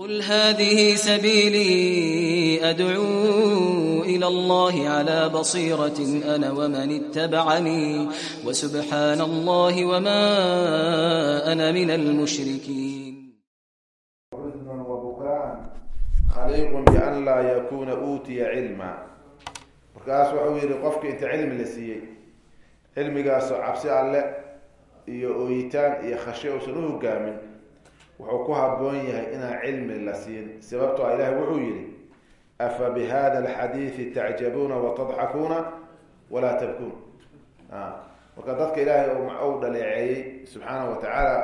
قل هذه سبيلي أدعو إلى الله على بصيرة أنا ومن اتبعني وسبحان الله وما أنا من المشركين حزن وبكاء خليق بأن لا يكون أوتي علما markaas waxau yihi qofka inta cilmi la siiyey عبسي cabsi alle iyo ooyitaan iyo khashe uusan wuxuu ku haboon yahay inaan cilmi la siin. Sababtoo a ilahi wuxuu yihi afa bihada alxadiidi tacjabuuna watadxakuuna walaa tabkuun. Marka dadka ilaahay u dhaleeceeyey subxaana wa tacaala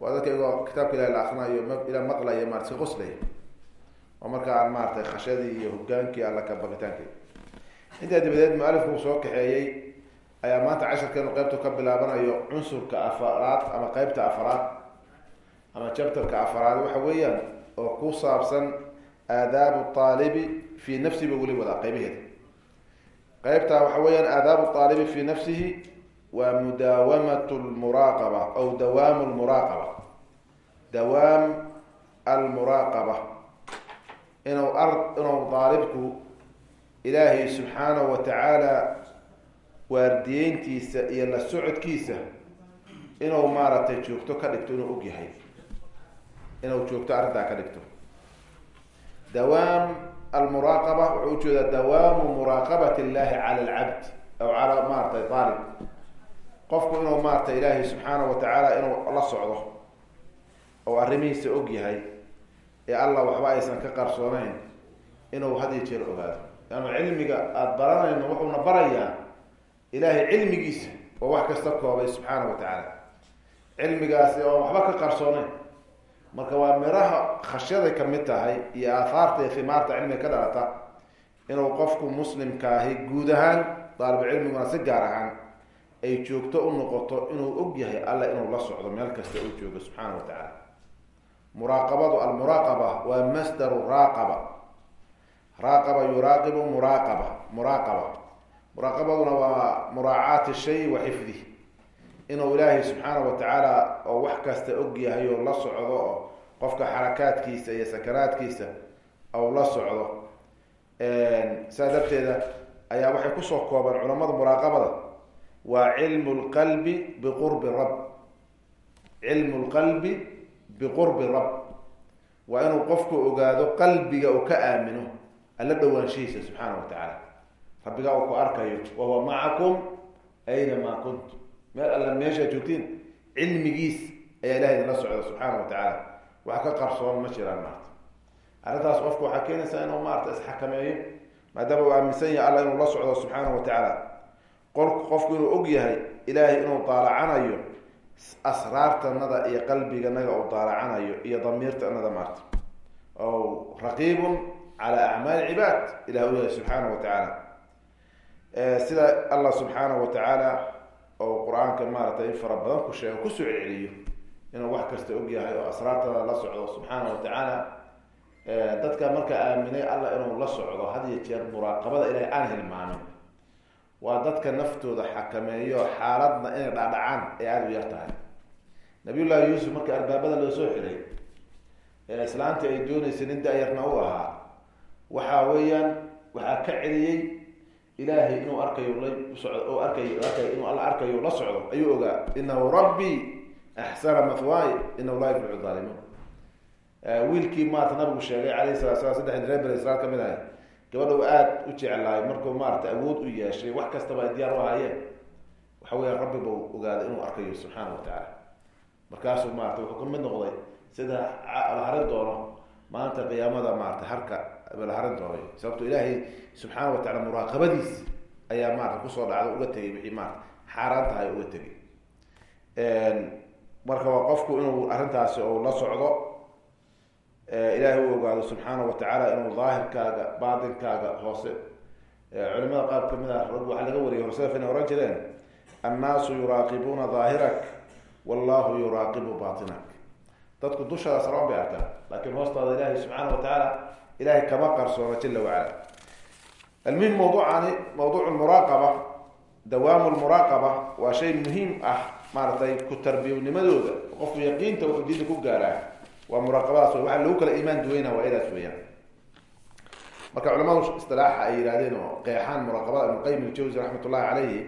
waa dadka igoo kitaabka ilahi la akrinayo ila maqlaya maarata si qoslay oo marka aan maaratay khashadii iyo hogaankii alla ka bagitaankii intaa dabadeed mualifku soo kaxeeyey ayaa maanta casharkeenu qeybtu ka bilaabanayo cunsurka afaraad ama qeybta afaraad ama jabtarka afaraad waxa weeyaan oo ku saabsan aadaabu aalibi fi nafsihi ba weli wadaa qeybaheeda. Qeybtaa waxa weeyaan aadaabu aalibi fi nafsihi waa mudaawamat lmuraaqaba aw dawaamu lmuraaqaba dawaam almuraaqaba inuu ar inuu daalibku ilaahay subxaanahu wa tacaala waardiyeyntiisa iyo la socodkiisa inuu maaragtay joogto ka dhigto inuu og yahay inuu joogto arrintaa ka dhigto. Dawaam almuraaqaba wuxuu u jeedaa dawaamu muraaqabat illahi cala alcabd aw calaa maaratay aalib qofku inuu maaratay ilaahay subxaanahu wa tacaala inuu la socdo oo arrimihiisa og yahay ee allah waxba aysan ka qarsooneyn inuu had iyo jeer ogaado. Leanna cilmiga aada baranayno wuxuuna barayaa ilaahay cilmigiisa oo wax kasta koobay subxaana wa tacaala cilmigaasi oo waxba ka qarsooneyn marka waa miraha khashyaday ka mid tahay iyo aahaarta iyo himaarta cilmiga ka dhalata inuu qofku muslimkaahi guud ahaan daalibu cilmiguna si gaar ahaan ay joogto u noqoto inuu og yahay alla inuu la socdo meel kasta uu joogo subxaana wa tacaala. Muraaqabadu almuraaqaba waa masdaru raaqaba. Raaqaba yuraaqibu muraaqaba muraaqaba. Muraaqabaduna waa muraacaati shay wa xifdih inuu ilaahay subxaana wa tacaala oo wax kasta og yahay oo la socdo oo qofka xarakaadkiisa iyo sakaraadkiisa ou la socdo saa darteeda ayaa waxay ku soo kooban culamada muraaqabada. Waa cilmu lqalbi biqurbi rab cilmu lqalbi biqurbi rab waa inuu qofku ogaado qalbiga uu ka aamino alla dhawaanshihiisa subxaana wa tacaala. Rabbigaa uu ku arkayo wahuwa macakum aynamaa kuntum meel alla meeshaa joogtiin cilmigiis ayaa ilahay idinla socda subxaana wa tacaala wax ka qarsoon ma jiraan maarta. Arrintaas qofku waxaa keenaysaa inuu maarata isxakameeyo maadaama uu aaminsan yahay alla inuu la socdo subxaana wa tacaala qol qofku inuu og yahay ilaahay inuu daalacanayo asraartanada iyo qalbigannaga uu daalacanayo iyo damiirtanada maarta. O raqiibun cala acmaali cibaad ilah u yahay subxaana wa tacaala sida allah subxaana wa tacaala oo qur'aanka maaratay in fara badan ku sheego ku soo celceliyo inuu wax kasta og yahay oo asraartada la socdo subxaana wa tacaala. Dadka marka aaminay allah inuu la socdo had iyo jeer muraaqabada ilahay aan hilmaamin. Waa dadka naftooda xakameeyo xaaladna inay dhacdhacaan ay aada u yar tahay. Nabiyullahi yuusuf marka albaabada loo soo xiray ee islaantii ay dooneysay nin da-yarna u ahaa waxa weeyaan waxaa ka celiyey ilaahay inuu arkayo la socdo oo arkay arkay inuu alla arkayo la socdo ayuu ogaa inahu rabbii axsana mathwaay inahu laa yuflixu zaalimuun wiilkii maarata nabigu sheegay calayhi salatu slam saddex reer bani israel ka mid ahay gabadha u aada u jeclaay markuu maarata awood u yeeshay wax kastaba ay diyaar u ahaayeen. Waxa weeyaan rabbi bau ogaaday inuu arkayo subxaana wa tacaala markaasuu maarata wuxuu ka mid noqday sida la harin doono maalinta qiyaamada maarata harka la harin doonayo sababto ilaahay subxaana wa tacala muraaqabadiis ayaa maarata ku soo dhacda uga tegay wixii maarata xaaraan tahay uga tegay. Marka waa qofku inuu arrintaasi ou la socdo ilaahay u ogaado subxaana wa tacaala inuu daahirkaaga baatinkaaga hoose culimada qaar ka mid ah waxaa laga wariyay horself inay ohan jireen annaasu yuraaqibuuna daahirak wallahu yuraaqibu baatinak dadku dushaada saroon bay arkaan laakiin hoostaada ilaahay subxaana wa tacaala ilahay kama qarsoono jala wacala almuhim mawduucani mawduuc muraaqaba dawaamu lmuraaqaba waa shay muhiim ah maaratay ku tarbiyanimadooda qofku yaqiinta wuxuu diinta ku gaaraa. Waa muraaqabadaas w waxa lagu kala iimaan duweyna waa idaas weeyaan. Marka culamadu istilaaxa ay yidhahdeen oo qeexaan muraaqabada ibn qayim iljawsi raxmat ullahi caleyhi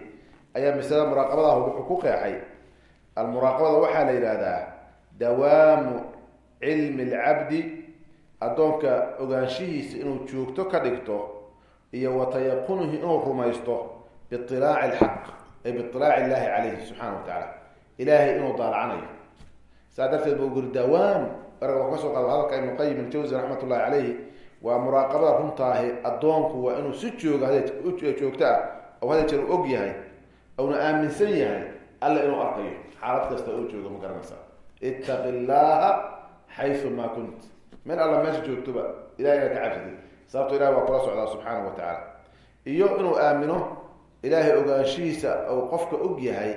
ayaa masalada muraaqabadaah wuxuu ku qeexay. Almuraaqabada waxaa la yidhaahdaa dawaamu cilmi lcabdi addoonka ogaanshihiisa inuu joogto ka dhigto iyo wa tayaqunuhi inuu rumaysto biilaaci lxaq ay biilaaci illahi caleyhi subxana wa tacaala. Ilaahay inuu daalacanayo saa darteed ba guri dawaam erga wa ka soo qaada hadalka ibnu qayim iljawsi raxmat ullahi caleyhi waa muraaqabada runtaahi addoonku waa inuu si joogo joogto ah oo hada jeer u og yahay una aaminsan yahay alla inuu arkayo. Xaalad kasta oo joogo ma garanaysa ittaqi llaha xayu maa kunt meel alla meesha joogtoba ilahay inaad ka cabsatid sababto ilahi waa kula socdaa subxaana wa tacaala. Iyo inuu aamino ilaahay ogaanshihiisa ou qofka og yahay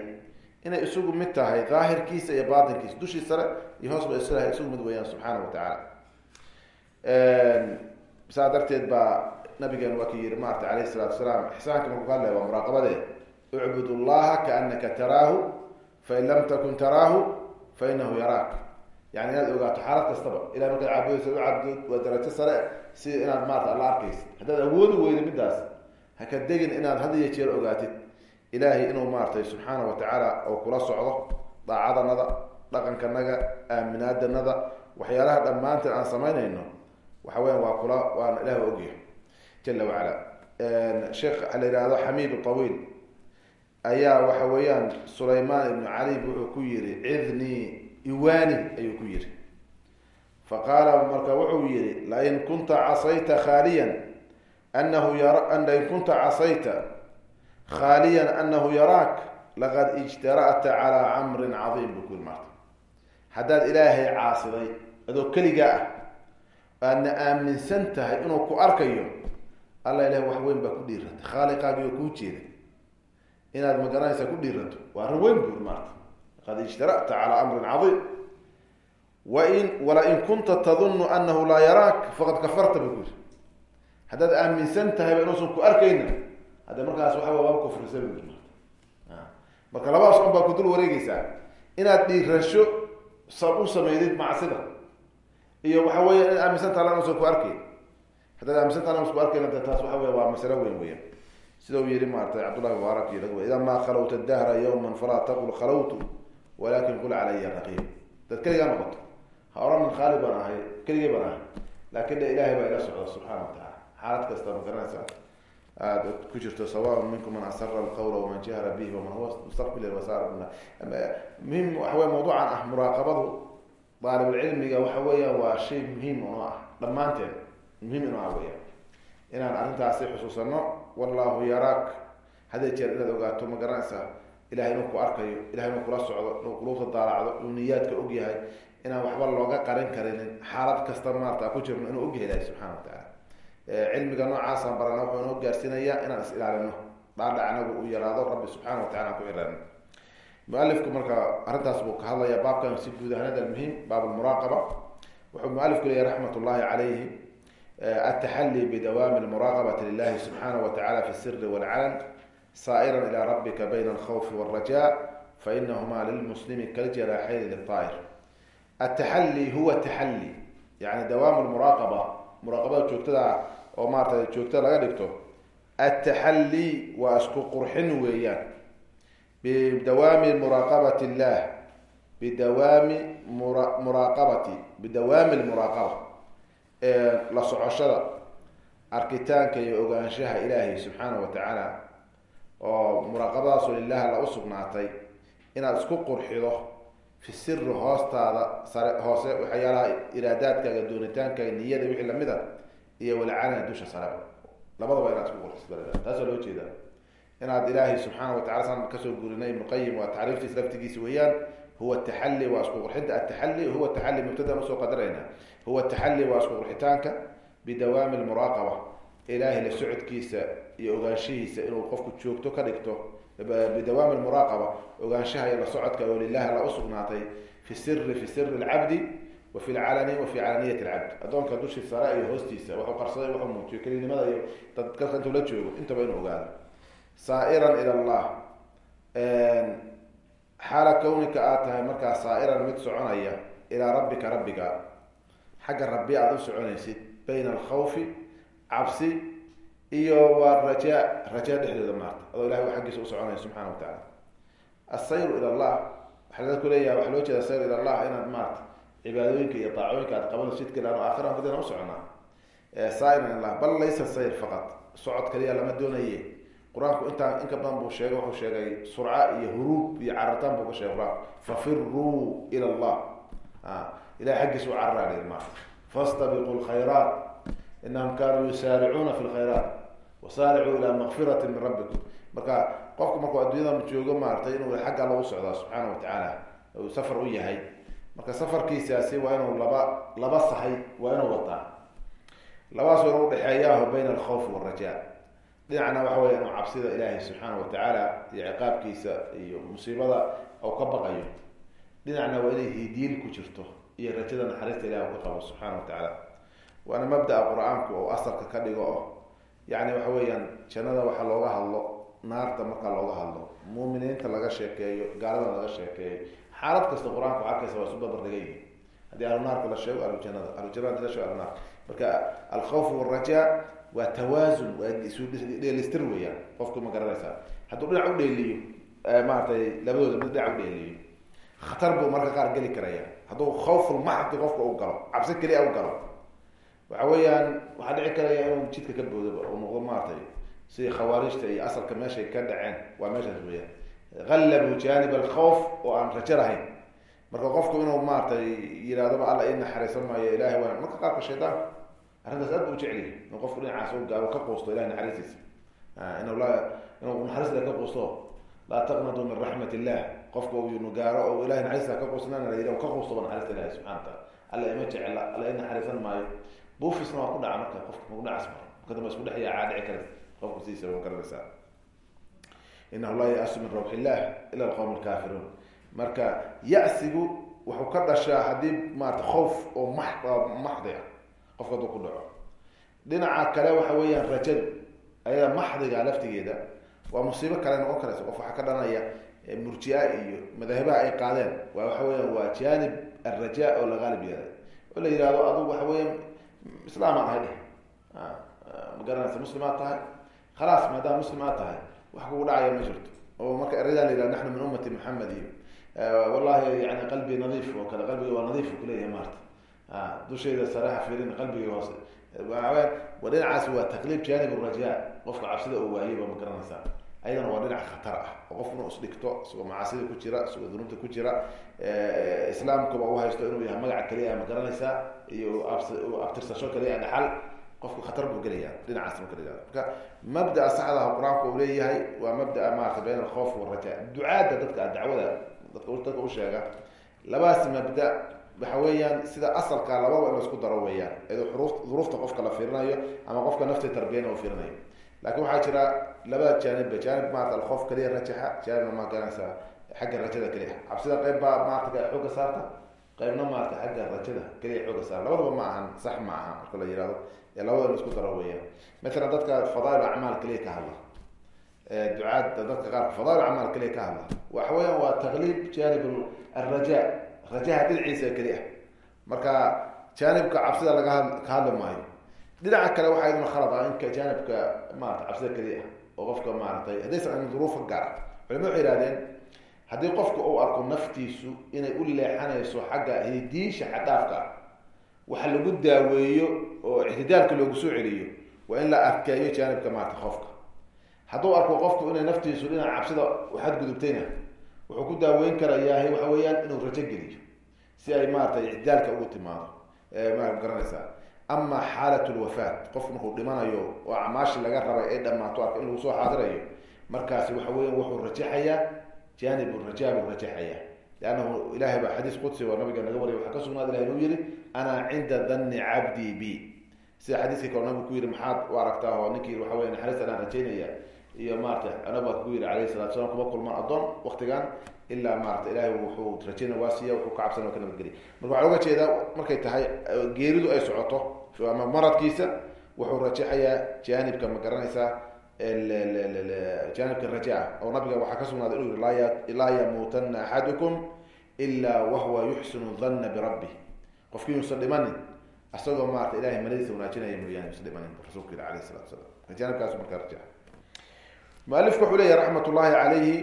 inay isugu mid tahay daahirkiisa iyo baatinkiisa. Dushii sare iyo hoosba islahay isugu mid weeyaan subxaana wa tacaala. Saa darteed baa nabigeenu waa ki yihi maarata alayh salaatu salaam ixsaanka markuu ka hadlaya waa muraaqabade ucbud llaha kaanaka taraahu fain lam takun taraahu fainahu yaraak yani inaad ogaato xaalad kastaba ilahay markaad caabudaysa u caabudod waa darajo sare sida inaad maarata alla arkaysa haddaad awoodi weydo middaas haka degin inaad had iyo jeer ogaatid. Ilaahay inuu maaratay subxaana wa tacaala oo kula socdo daacadanada dhaqankanaga aaminaadanada waxyaalaha dhammaanteen aan samaynayno. Waxa weyan waa kula waana ilah waa ogyahay jala wacala sheekh la yihahdo xamiid tawiil ayaa waxa weeyaan sulaymaan ibnu cali wuxuu ku yihi cidnii iwaani ayuu ku yihi faqaala marka wuxuu yihi lain kunta casayta khaaliyan anahu lain kunta casayta khaaliyan anahu yaraak laqad ijtara'ta calaa camrin cadiim buu ku yiri maarta haddaad ilaahay caasiday adoo keligaa ah aadna aaminsan tahay inuu ku arkayo alla ilahi wax weyn baa ku dhiirata khaaliqaagii oo kuu jeeda inaad magaranaysa ku dhiirato waa arrin weyn buur maarta laqad ijtara'ta calaa amrin cadiim. Wain walain kunta tadunnu anahu laa yaraak faqad kafarta buu ku yiri haddaad aaminsan tahayba inuusan ku arkayna hadda markaas waxa waaba kufrisa bu yiri marka labadaas un baa ku dul wareegeysaa inaad dhiirasho sab u samaydid macsida iyo waxa weya in aaminsan taha inuusan ku arkayn haddaad aaminsan taha inuusan ku arkayn taas waxa wey waa masalo weyn weya sida uu yihi maarata cabdullahi mubaarak yii ida maa khalawta dahra yawma falaa taqul khalawtu walakin qul calaya raqiib dad keligaa noqoto ha oran khaali baan ahay keligay baan ahay laakin de ilahay baa ila socda subxana wa tacaala xaalad kasta ma garanaysa aada ku jirto sawaan minkum man asara alqawla waman jahra bihi waman huwa mustaqbil wasaar muhiim waxa wey mawduucan ah muraaqabadu daalibulcilmiga waxa weeyaan waa shay muhiim inoo ah dhammaanteen muhiim inoo ah weya inaan arrintaasi xusuusano wallahu yaraak hadee jeer inaad ogaato ma garanaysaa ilahay inuu ku arkayo ilahay inuu kula socdo inuu quluubta daalacdo inuu niyaadka og yahay inaan waxba looga qarin karinin xaalad kasta maarata ku jirno inuu og yahay ilahi subxana wa tacaala. Cilmiga noocaasaan barana wuxuu inoo gaarsiinayaa inaan is ilaalino dhaadhacnagu uu yaraado rabbi subxaana wa tacala aan ku xirano mualifku marka arrintaas buu ka hadlaya baabkan si guud ahaanad almuhim baab lmuraaqaba wuxuu mualifku leeyahy raxmat ullahi calayhi ataxali bidawaami lmuraaqabati lilahi subxaana wa tacala fi siri walcalan saa'ira ila rabbika bayna alkhawfi wاlraja fainahuma lilmuslimi kaljaraaxayni liطaa'ir ataxali huwa taxali yani dawaam lmuraaqaba muraaqabada joogtada oo maarata joogtada laga dhigto ataxali waa isku qurxin weeyaan bidawaami muraaqabati illah bidawaami mura muraaqabati bidawaami lmuraaqaba la socoshada arkitaanka iyo ogaanshaha ilaahay subxaana wa tacaala oo muraaqabadaasoo lilah la u sugnaatay inaad isku qurxido fi siri hoostaada sare hoose waxyaalaha iraadaadkaaga doonitaankaaga niyada wixii la mid a iyo walcalani dusha sare. Labadaba inaad isku qurxiso taasoo loo jeeda inaad ilaahay subxaana wa tacala saan ka soo gurinay ibnu qayim waa tacriiftiisa laftigiisa weeyaan huwa taxali waa isku qurxinta. Ataxali huwa taxali mubtadaan u soo qadarayna. Huwa taxali waa isku qurxitaanka bidawaami lmuraaqaba ilaahay la socodkiisa iyo ogaanshihiisa inuu qofku joogto ka dhigto bidawaami lmuraaqaba ogaanshaha iyo la socodka oo lilahi la usugnaatay fi siri fi siri lcabdi wa fi lcalani wa fi calaniyat lcabdi addoonka dushi sare iyo hoostiisa waxuu qarsaday waxuu muujiyo kelinimada iyo dadka intuu la joogo intaba inuu ogaado. Saairan ila allah xaala kawnika aad tahay markaa saairan mid soconaya ilaa rabbika rabbiga. Xagga rabbi aada u soconaysid bayna alkhawfi cabsi iyo waa rajaa rajaa dhexdooda maarta. Adoo ilahay xaggiisa u soconaya subxana wa tacaala asayru ila allah waxaa dadku leeyaha waxaa loo jeeda sayr ila allah inaad maarata cibaadooyinka iyo daacooyinka aad qabanayso jidka ilaano aakhira kadina u soconaa sairan ilah bal laysa sayr faqad socod kaliya lama doonaye qur'aanku intaa in ka badan buu sheegay wuxuu sheegay surca iyo huruub iyo carartaan buu ka sheegay qur'aanku. Fafiruu ila allah. Ilahay xaggiisa u cararaadhi maarta. Fastabiqu lkhayraat inahum kanuu yusaaricuuna fi lkhayraat wasaaricuu ila makfirati min rabbikum marka qofku markuu adduunyada joogo maaratay inuu xagga lagu socdaa subxaana wa tacaala uu safar u yahay marka safarkiisaasi waa inuu laba laba sahay waa inuu wataa labadaas waa inuu udhexeeyaaho bayna alkhawfi waraja dhinacna waxa weya inuu cabsida ilaahay subxaana wa tacaala iyo ciqaabkiisa iyo musiibada ou ka baqayo dhinacna waa inay hidiil ku jirto iyo rajada naxariista ilahi u ka qabo subxaana wa tacaala waana mabdaa qur'aanku oo asalka ka dhigo oo yani waxa weeyaan jannada waxaa looga hadlo naarta markaa looga hadlo muuminiinta laga sheekeeyo gaalada laga sheekeeyo xaalad kasta qur'aanka arkaysa waa isu babardhiga yihiin haddii ahlu naarka la sheego ahlu janada ahlu janada haddii la sheego ahlu naar marka alkhawf waraja waa tawaasun waa isu dheelistir weeyaan qofku ma garanaysaa hadduu dhinac u dheeliyo maaratay labadooda mid dhinac u dheeliyo khatar buu marka qaar geli karaya. Hadduu khawfulmaxdi qofka u galo cabsi keliya u galo waxa weeyaan waxaa dhici karaya inuu jidka ka boodoba uu noqdo maaratay sidii khawaarijta iyo asalka meeshay ka dhaceen. Waa meeshaas weyaan allabuu janib alkhawf oo aan rajo lahayn. Marka qofku inuu maaratay yihahdoba alla i naxariisan maayo ilahay waa marka qaarka shaydaanku arrintaas aad bu u jeceliya inuu qofku dhinacaas u gaabo ka quusto ilahay naxariistiisa. Inuu la inuu naxariista ka quusto. Laa taqnadu min raxmat illah qofka unu gaaro oo ilahay naxariista ka quusnana la yidhah ka quustoba naxariista ilahi subxana wa taala. Alla ima jecla alla i naxariisan maayo buufisna waa ku dhaca marka qofka maku dhacas maro marka damba isku dhex yaacaa dhici karta qofku sidiisa wa garanaysaa. Inahu laa ya-asu min rawx illah ila alqowm alkaafiruun marka ya-sigu wuxuu ka dhashaa haddii maarata khawf oo ma maxdi ah qofka hadduu ku dhaco. Dhinaca kale waxa weeyaan rajadu ayada maxdiga laftigeeda waa musiibo kale noqon karaysa. Qof waxaa ka dhanaya murjia iyo madaahibaha ay qaadeen waa waxa weeyaan waa janib alraja oo la qaalib yeelay. Oo la yihahdo adugu waxa weya islaama ahay dheh ma garanaysa muslimaad tahay? Khalaas maadaama muslim aad tahay wax kugu dhacaya ma jirto. Oo marka eradaa la yihah naxnu min ummati maxamed iyo wallahi yani qalbi nadiif oo kale qalbiga waa nadiif kuleeyahay maarta. Dushayda sareha fiirin qalbiga hoose. Waa dhinacaas waa taqliib janib raja qofka cabsida oo waayeyba ma garanaysaa ayadana waa dhinac khatar ah. Oo qofku isdhigto isagoo macaasida ku jira isagoo dunuubta ku jira islaamkuba u haysto inuu yahay magaca keliya ma garanaysaa iyo abtirsasho kaliya dhaxal qofku khatar buu gelaya dhinacaas marka la marka mabdaa saxdaha qur'aanku uu leeyahay waa mabdaa maarata bayn alkhawf waraja ducaadda dadka dacwada dadka dadka u sheega labadaas mabda waxa weeyaan sida asalka lababa in isku daro weeyaan. Iyadoo xuruf duruufta qofka la fiirinayo ama qofka nafta tarbiyana uu fiirinayo laakin waxaa jira labada jaanibba jaanib maarata alkhoof keliya rajaxa jaanibna ma garanaysaa xagga rajada keliya cabsida qayb baa maarata xooga saarta qaybna maarata xagga rajada keliya xooga saarta labadaba ma ahan sax ma aha marka la yihahdo labada la isku daro weeyaan maalan dadka fadaail acmaal keliya ka hadla ducaad dadka qaarka fadaail acmaal keliya ka hadla waxa weeyaan waa taqliib janib alraja rajaha dhinaciisa keli ah marka jaanibka cabsida laga ka hadli maayo dhinaca kale waxaa iduna khalad ah inka jaanibka maarata cabsida keli ah oo qofka maaratay haddaysan duruufa gaar culimadu waxay yihahdeen haddii qofka uu arko naftiisu inay u leexanayso xagga hidiisha xadhaafka ah waxa lagu daaweeyo oo ictidaalka loogu soo celiyo waa in la adkeeyo jaanibka maarata qoofka hadduu arko qofku inay naftiisu dhinaca cabsida xadgudubtayna wuxuu ku daaweyn karayahay waxa weeyaan inuu rajo geliyo si ay maaratay ictidaalka ugu timaado. Ma garanaysaa ama xaalat lwafaat qofku markuu dhimanayo oo acmaashi laga rabay ay dhamaato arka in lagu soo xaadirayo markaasi waxa weyan wuxuu rajaxayaa janib raja buu rajaxayaa. Leannahu ilahay baa xadiis qudsi oo nabiga naga wariyay waxaa ka sugnaad ilahay inuu yihi ana cinda danni cabdii b sida xadiiskii kale nabigu ku yihi maxaad u aragtaa oo ninkii waxa weya naxariistan aan rajaynaya iyo maarata baa ku yihi alayhi salatu salam kuma kulmaan addoon waktigan ilaa maarata ilahay wuxuu rajayna waa siiya wuxuu ka cabsana waa ka nabadgeliya marka waxaa oga jeedaa markay tahay geeridu ay socoto ama maradkiisa wuxuu rajaxayaa janibka ma garanaysaa janibka raja oo nabiga waxaa ka sugnaaday inuu yihi laa yamuutana axadukum ilaa wahuwa yuxsinu danna birabbi. Qofkii yuusan dhimanin isagoo maarata ilahay maladiisa wanaajinaya mooyaane is dhimanin rasuulka ila alayh salatu salam janabkaasu markaa rajax mualifku wuxuu leeyahy raxmat ullahi calayhi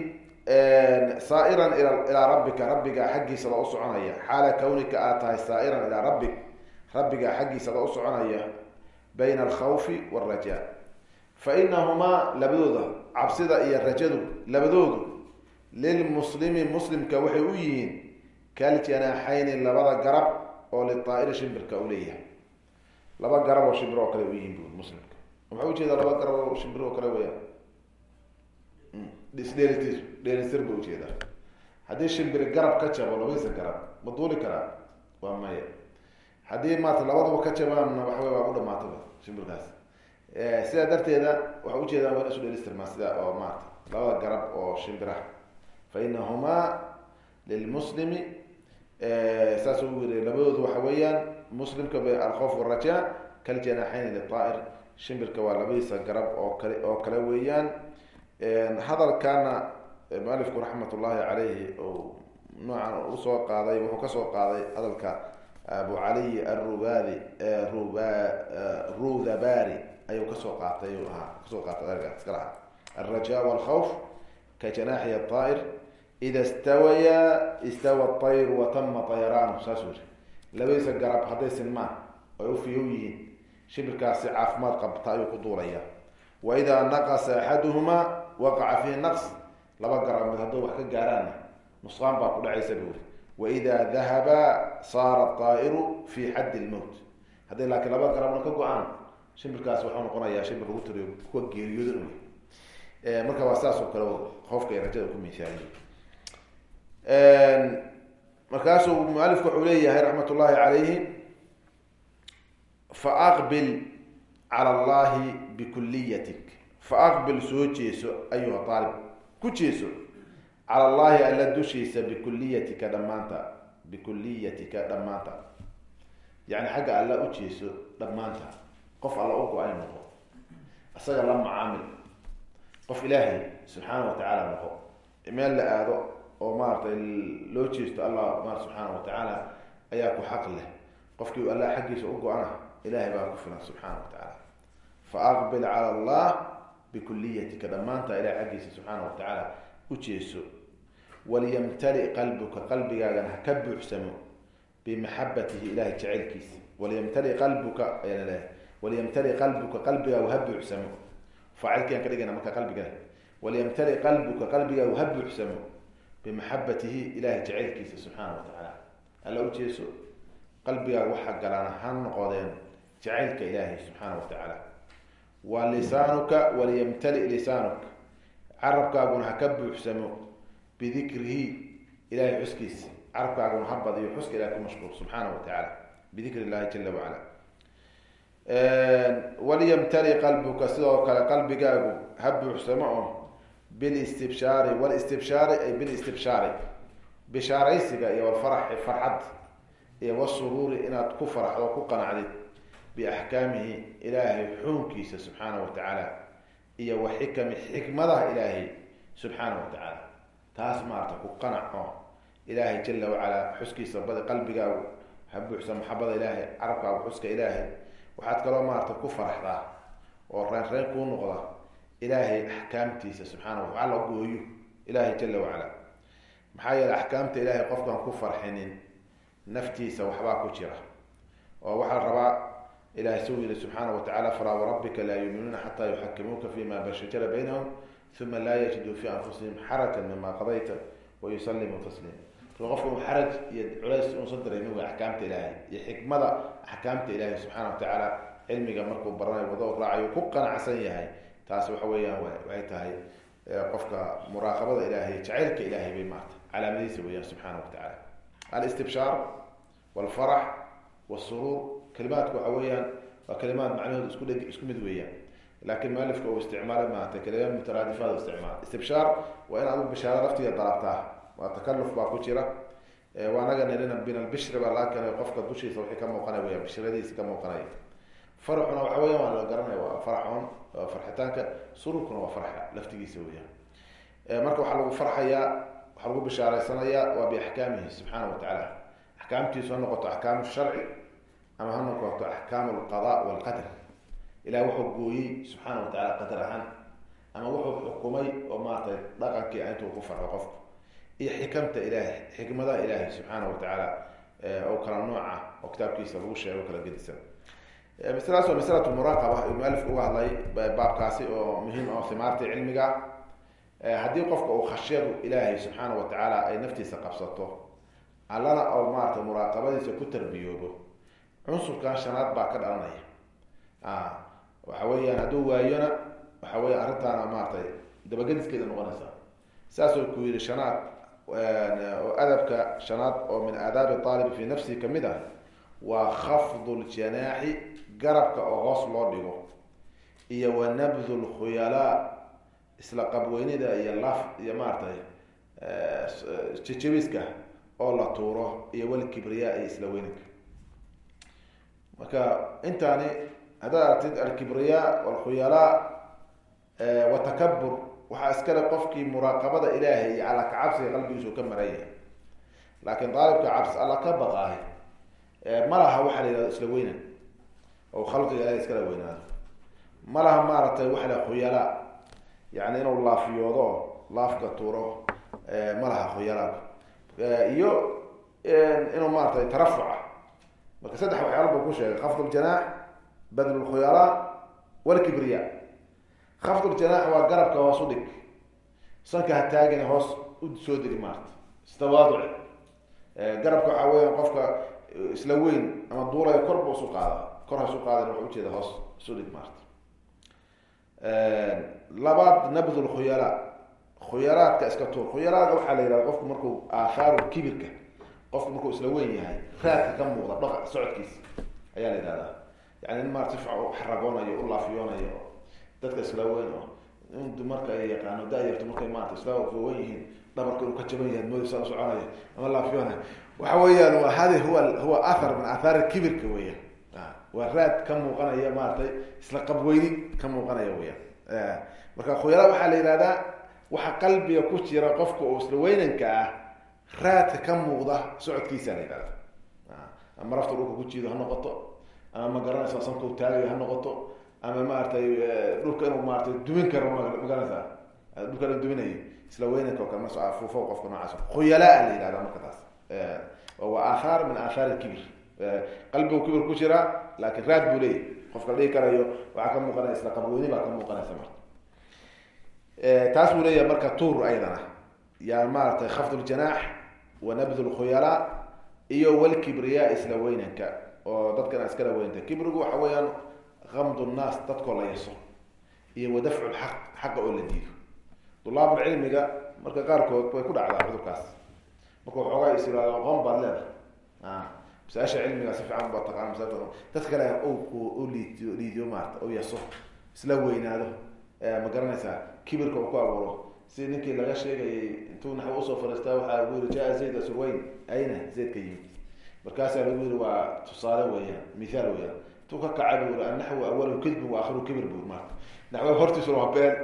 saairan ilaa rabbika rabbigaa xaggiisa la u soconaya xaala kawnika aad tahay saairan ilaa rabbik rabbigaa xaggiisa la u soconaya bayna alkhawfi waalraja fa inahumaa labadooda cabsida iyo rajadu labadoodu lilmuslimi muslimka waxay u yihiin kaljanaaxayni labada garab oo liaairi shimbirka u leeyahay laba garab oo shimbir oo kale u yihiin bu muslimka ujeeda laba garab oo oo kale isdheelitir dheelitir ba u jeedaa haddii shimbiri garab ka jabo labadiisa garab ma duuli karaa waa maya haddii maarata labaduba ka jabaanna waxawey waa u dhamaataba shimbirkaas. Sidaa darteeda waxa ujeedaan waa isu dheelistirmaa sida oo maarata labada garab oo shimbiraha fa inahumaa lilmuslimi saas u yiri labadoodu waxa weeyaan muslimka b alkhawf waraja kaljanaaxayn liaair shimbirka waa labadiisa garab oo kale oo kale weeyaan hadalkana mualifku raxmat ullahi calayhi o noocan u soo qaaday wuxuu ka soo qaaday hadalka abu caliy arubadi ruba rudabari ayuu ka soo qaatay ahaa ka soo qaatay erga iska lahaa. Alraja walkhawf ka janaaxi aair ida stawaya istawa ayr watama ayaraanu saasuu yiri labadiisa garab hadday sinmaan ay ufiyow yihiin shimbirkaasi caafimaad qabta ayuu ku duulaya wa idaa naqasa axaduhumaa waqaca fiihi naqs laba garab mid hadduu wax ka gaaraanna nusqaan baa ku dhacaysa bu uri waida dahaba saara aa'iru fi xaddi lmowt hadday laakiin laba garabna ka go'aan shimbirkaasi waxuu noqonayaa shimbir lagu tiriyo kuwa geeriyooda u marka waa saas oo kale qoofka ay rajada ku misaaliye markaasuu mualifku wuxuu leeyahay raxmat ullahi calayhi faaqbil cala allahi bikuliyatik faaqbil soo jeeso ayuha aalib ku jeeso cala allahi alla dushiisa bikuliyatika dhammaanta bikuliyatika dhammaanta. Yani xagga alla u jeeso dhammaanta. Qof alla u go'ay noqo. Isaga la macaamil qof ilaahay subxaana wa tacaala noqo. Meel la aado oo maaratay loo jeesto allah ma subxaana wa tacaala ayaa ku xaq leh. Qofkii allah xaggiisa u go-ana ilahay baa ku filan subxaana wa tacaala. Faaqbil cala allah bikuliyatika dhammaanta ilahay xaggiisa subxaana wa tacaala u jeeso waliyamtali qalbuka qalbigaagana ha ka buuxsamo bimaxabatihi ilahay jacaylkiisa. Waliyamtali qalbuka ayaan leehay waliyamtali qalbuka qalbigaagu ha buuxsamo. Faacilkiaan ka dhigana marka qalbiga waliyamtali qalbuka qalbigaagu ha buuxsamo bimaxabatihi ilahay jacaylkiisa subxaana wa tacaala. Alla u jeeso qalbigaagu waxa galana ha noqodeen jacaylka ilaahay subxaana wa tacaala wa lisaanuka waliyamtali lisaanuka carabkaaguna ha ka buuxsamo bidikrihi ilahay xuskiisa. Carabkaaguna ha badiyo xuska ilahay ku mashquul subxaana wa tacaala. Bidikri illahi jala wacala waliyamtali qalbuka sidoo kale qalbigaagu ha buuxsamo oo bilistibshaari walistibshaari ay bilistibshaari bishaaraysiga iyo walfaraxi farxad iyo wasuruuri inaad ku faraxdo ku qanacdid biaxkaamihi ilaahay xuunkiisa subxaana wa tacaala iyo wa xikami xikmadaha ilaahay subxaana wa tacaala. Taas maarata ku qanaco ilaahay jala wacalaa xuskiisa badi qalbigaagu ha buuxsa maxabada ilaahay carabkaagu xuska ilaahay. Waxaad kaloo maarata ku faraxdaa oo reen kuu noqda ilaahay axkaamtiisa subxaana wa alla gooyo ilaahay jala wacala maxaa yeele axkaamta ilaahay qofkaan ku farxinin naftiisa waxbaa ku jira. Oo waxaa rabaa ilahay suu yihi subxaana wa tacala falaa warabbika laa yuuminuuna xataa yuxakimuuka fima bashajara baynahum uma laa yajiduu fi anfusihim xarajan mima qadayta wayusallimuu tasliima. Qofka xaraj iyo culays unsan dareemin axkaamta ilaahay iyo xikmada axkaamta ilaahay subxaana wa tacaala cilmiga markuu baranayo wado raacayo ku qanacsan yahay. Taas waxa weeyaan waxay tahay qofka muraaqabada ilaahay jacaylka ilaahay bay maarta calaamadiisa weeyaan subxaana wa tacaala alistibshaar walfarax wasuruur kalimaadku waxa weeyaan waa kalimaad macnahooda isku dheg isku mid weeyaan. Laakiin mualifka uu isticmaalay maarata kalimaad mutaraadifaad isticmaal istibshaar waa in adigu bishaaro laftiga dalabtaa waa takaluf baa ku jira. Waa naga nirina bin albishri baa laga keenay qofka dushiisa wixii ka muuqanay weya bishradiisa ka muuqanaya. Faraxuna waxa weya waa la garanaya waa faraxoon farxitaanka. Sururkuna waa farxa laftigiisa weeyaan. Marka waxaa lagu farxayaa waxaa lagu bishaaraysanayaa waa biaxkaamihi subxaana wa tacaala axkaamtiisu ha noqoto axkaamu sharci ama ha noqoto axkaam alqada walqadar ilahi wuxuu gooyey wa tacala qadar ahaan ama wuxuu xukumay oo maaratay dhaqankii intuu ku farxo qofku. Iyo xikamta ilaahay xikmadaha ilaahay subxaana wa tacaala oo kala nooca oo kitaabkiisa lagu sheego kala gedisan. Masladaas waa maslatu muraaqaba uu mualif uga hadlay baabkaasi oo muhiim oo himaarta cilmiga. Haddii qofka uu khashyadu ilaahay subxaana wa tacaala ay naftiisa qabsato allana oo maarata muraaqabadiisa ku tarbiyoobo cunsurkan shanaad baa ka dhalanaya. Waxa weeyaan hadduu waayona waxa weya arrintaana maaratay dabagediskeeda noqonaysa. Saasoo ku yihi shanaad oo adabka shanaad oo min aadaabi aalibi fi nafsihi ka mid ah waa khafdu ljanaaxi garabka oo hoos loo dhigo iyo wa nabdu lkhuyalaa isla qabweynida iyo laf iyo maaratay jejebiska oo la tuuro iyo walkibriya iyo isla weyninka marka intaani haddaad aragtid alkibriya walkhuyalaa watakabur waxaa iskale qofkii muraaqabada ilaahay iyo alla kacabsiga qalbigiisu ka maran yahay laakiin daalibka cabs alla ka baqaahay ma laha waxaa la yihahdo isla weynan oo khalqiga ilahay iskala weynaado. Ma laha maaragtay waxa la khuyalaa yani inuu laafiyoodo laafka tuuro ma laha khuyalaa iyo inuu maaratay tarafuca marka saddex waxyaala buu ku sheegay. Khafd ljanaax badl lkhuyalaa walkibriya khafd ljanaax waa garabka hoos u dhig. Sanka ha taagin hoos u soo degi maarta. Istawaaduc garabka waxaa weya qofka isla weyn ama duulaya kor bu isu qaada kor ha qaadan waxa ujeeda hoos isu dhig maarta. Labaad nabd lkhuyalaa khuyalaadka iska tuur. Khuyalaadka waxaa la yihahda qofku markuu aahaaru kibirka qofku markuu isla weyn yahay raadka ka muuqda dhaqa socodkiisa ayaa la yihahdaa yani in maarata si fiican u xaragoonayo u laafiyoonayo dadka isla weyn oo in marka ay yaqaano da-yartu markay maarata isla wen yihiin dhabarka inuu ka jaban yahay moodisa u soconayo ama laafiyoonayo. Waxa weeyaan wa hadi huwa huwa athar min aathaari kibirka weeyaan. Waa raad ka muuqanaya maaratay isla qabweyni ka muuqanaya weyaan marka khuyala waxaa la yihahdaa waxa qalbiga ku jira qofka oo isla weynanka ah raadka ka muuqda socodkiisa la yihahda ama rafta dhulka ku jiido ha noqoto ama ma sanka u taagayo ha noqoto ama maaratay dhulka inuu maaratay dumin karo magaranaysa dhulka la duminayo isla weynanka o kale mas afuufo qofka noocaas khuyalaa la yihahda marka taas. Waa aathaar min aathaar kibir qalbigu kibir ku jira laakin raad buu leeyahy qofka dhihi karayo waxaa ka muuqanaya isla qabweyni baa ka muuqanaysa marka. Taas buu leeyahay marka tuur ayadana. Yaa maaratay khafd ljanaax wa nabd lkhuyalaa iyo walkibriya isla weynanka oo dadkana iskala weynta kibrigu waxa weeyaan kamd nnaas dadkoo la yaso iyo wa dafcu lxaq xaqa oo la diido. Dulaabulcilmiga marka qaarkood way ku dhacdaa cudurkaas. Marka waxoogaa is yihahdo aqoon baad leedahay. Masaa-isha cilmiga si fiican baa taqaana masaa dad kale u liidiyo maarata yaso isla weynaado. Ma garanaysaa kibirka uu ku abuuro si ninkii laga sheegayay intuu naxwo u soo fariistaa waxaa lagu yiri jaa zayd asurweyn ayna zayd ka yimid. Markaasaa lagu yiri waa tusaale weeyaan mithaal weeyaan. Intuu ka kacay bu yiri annaxwu awalu kidbin wa akhiru kibir bu maarata naxwo hortiisuna waa been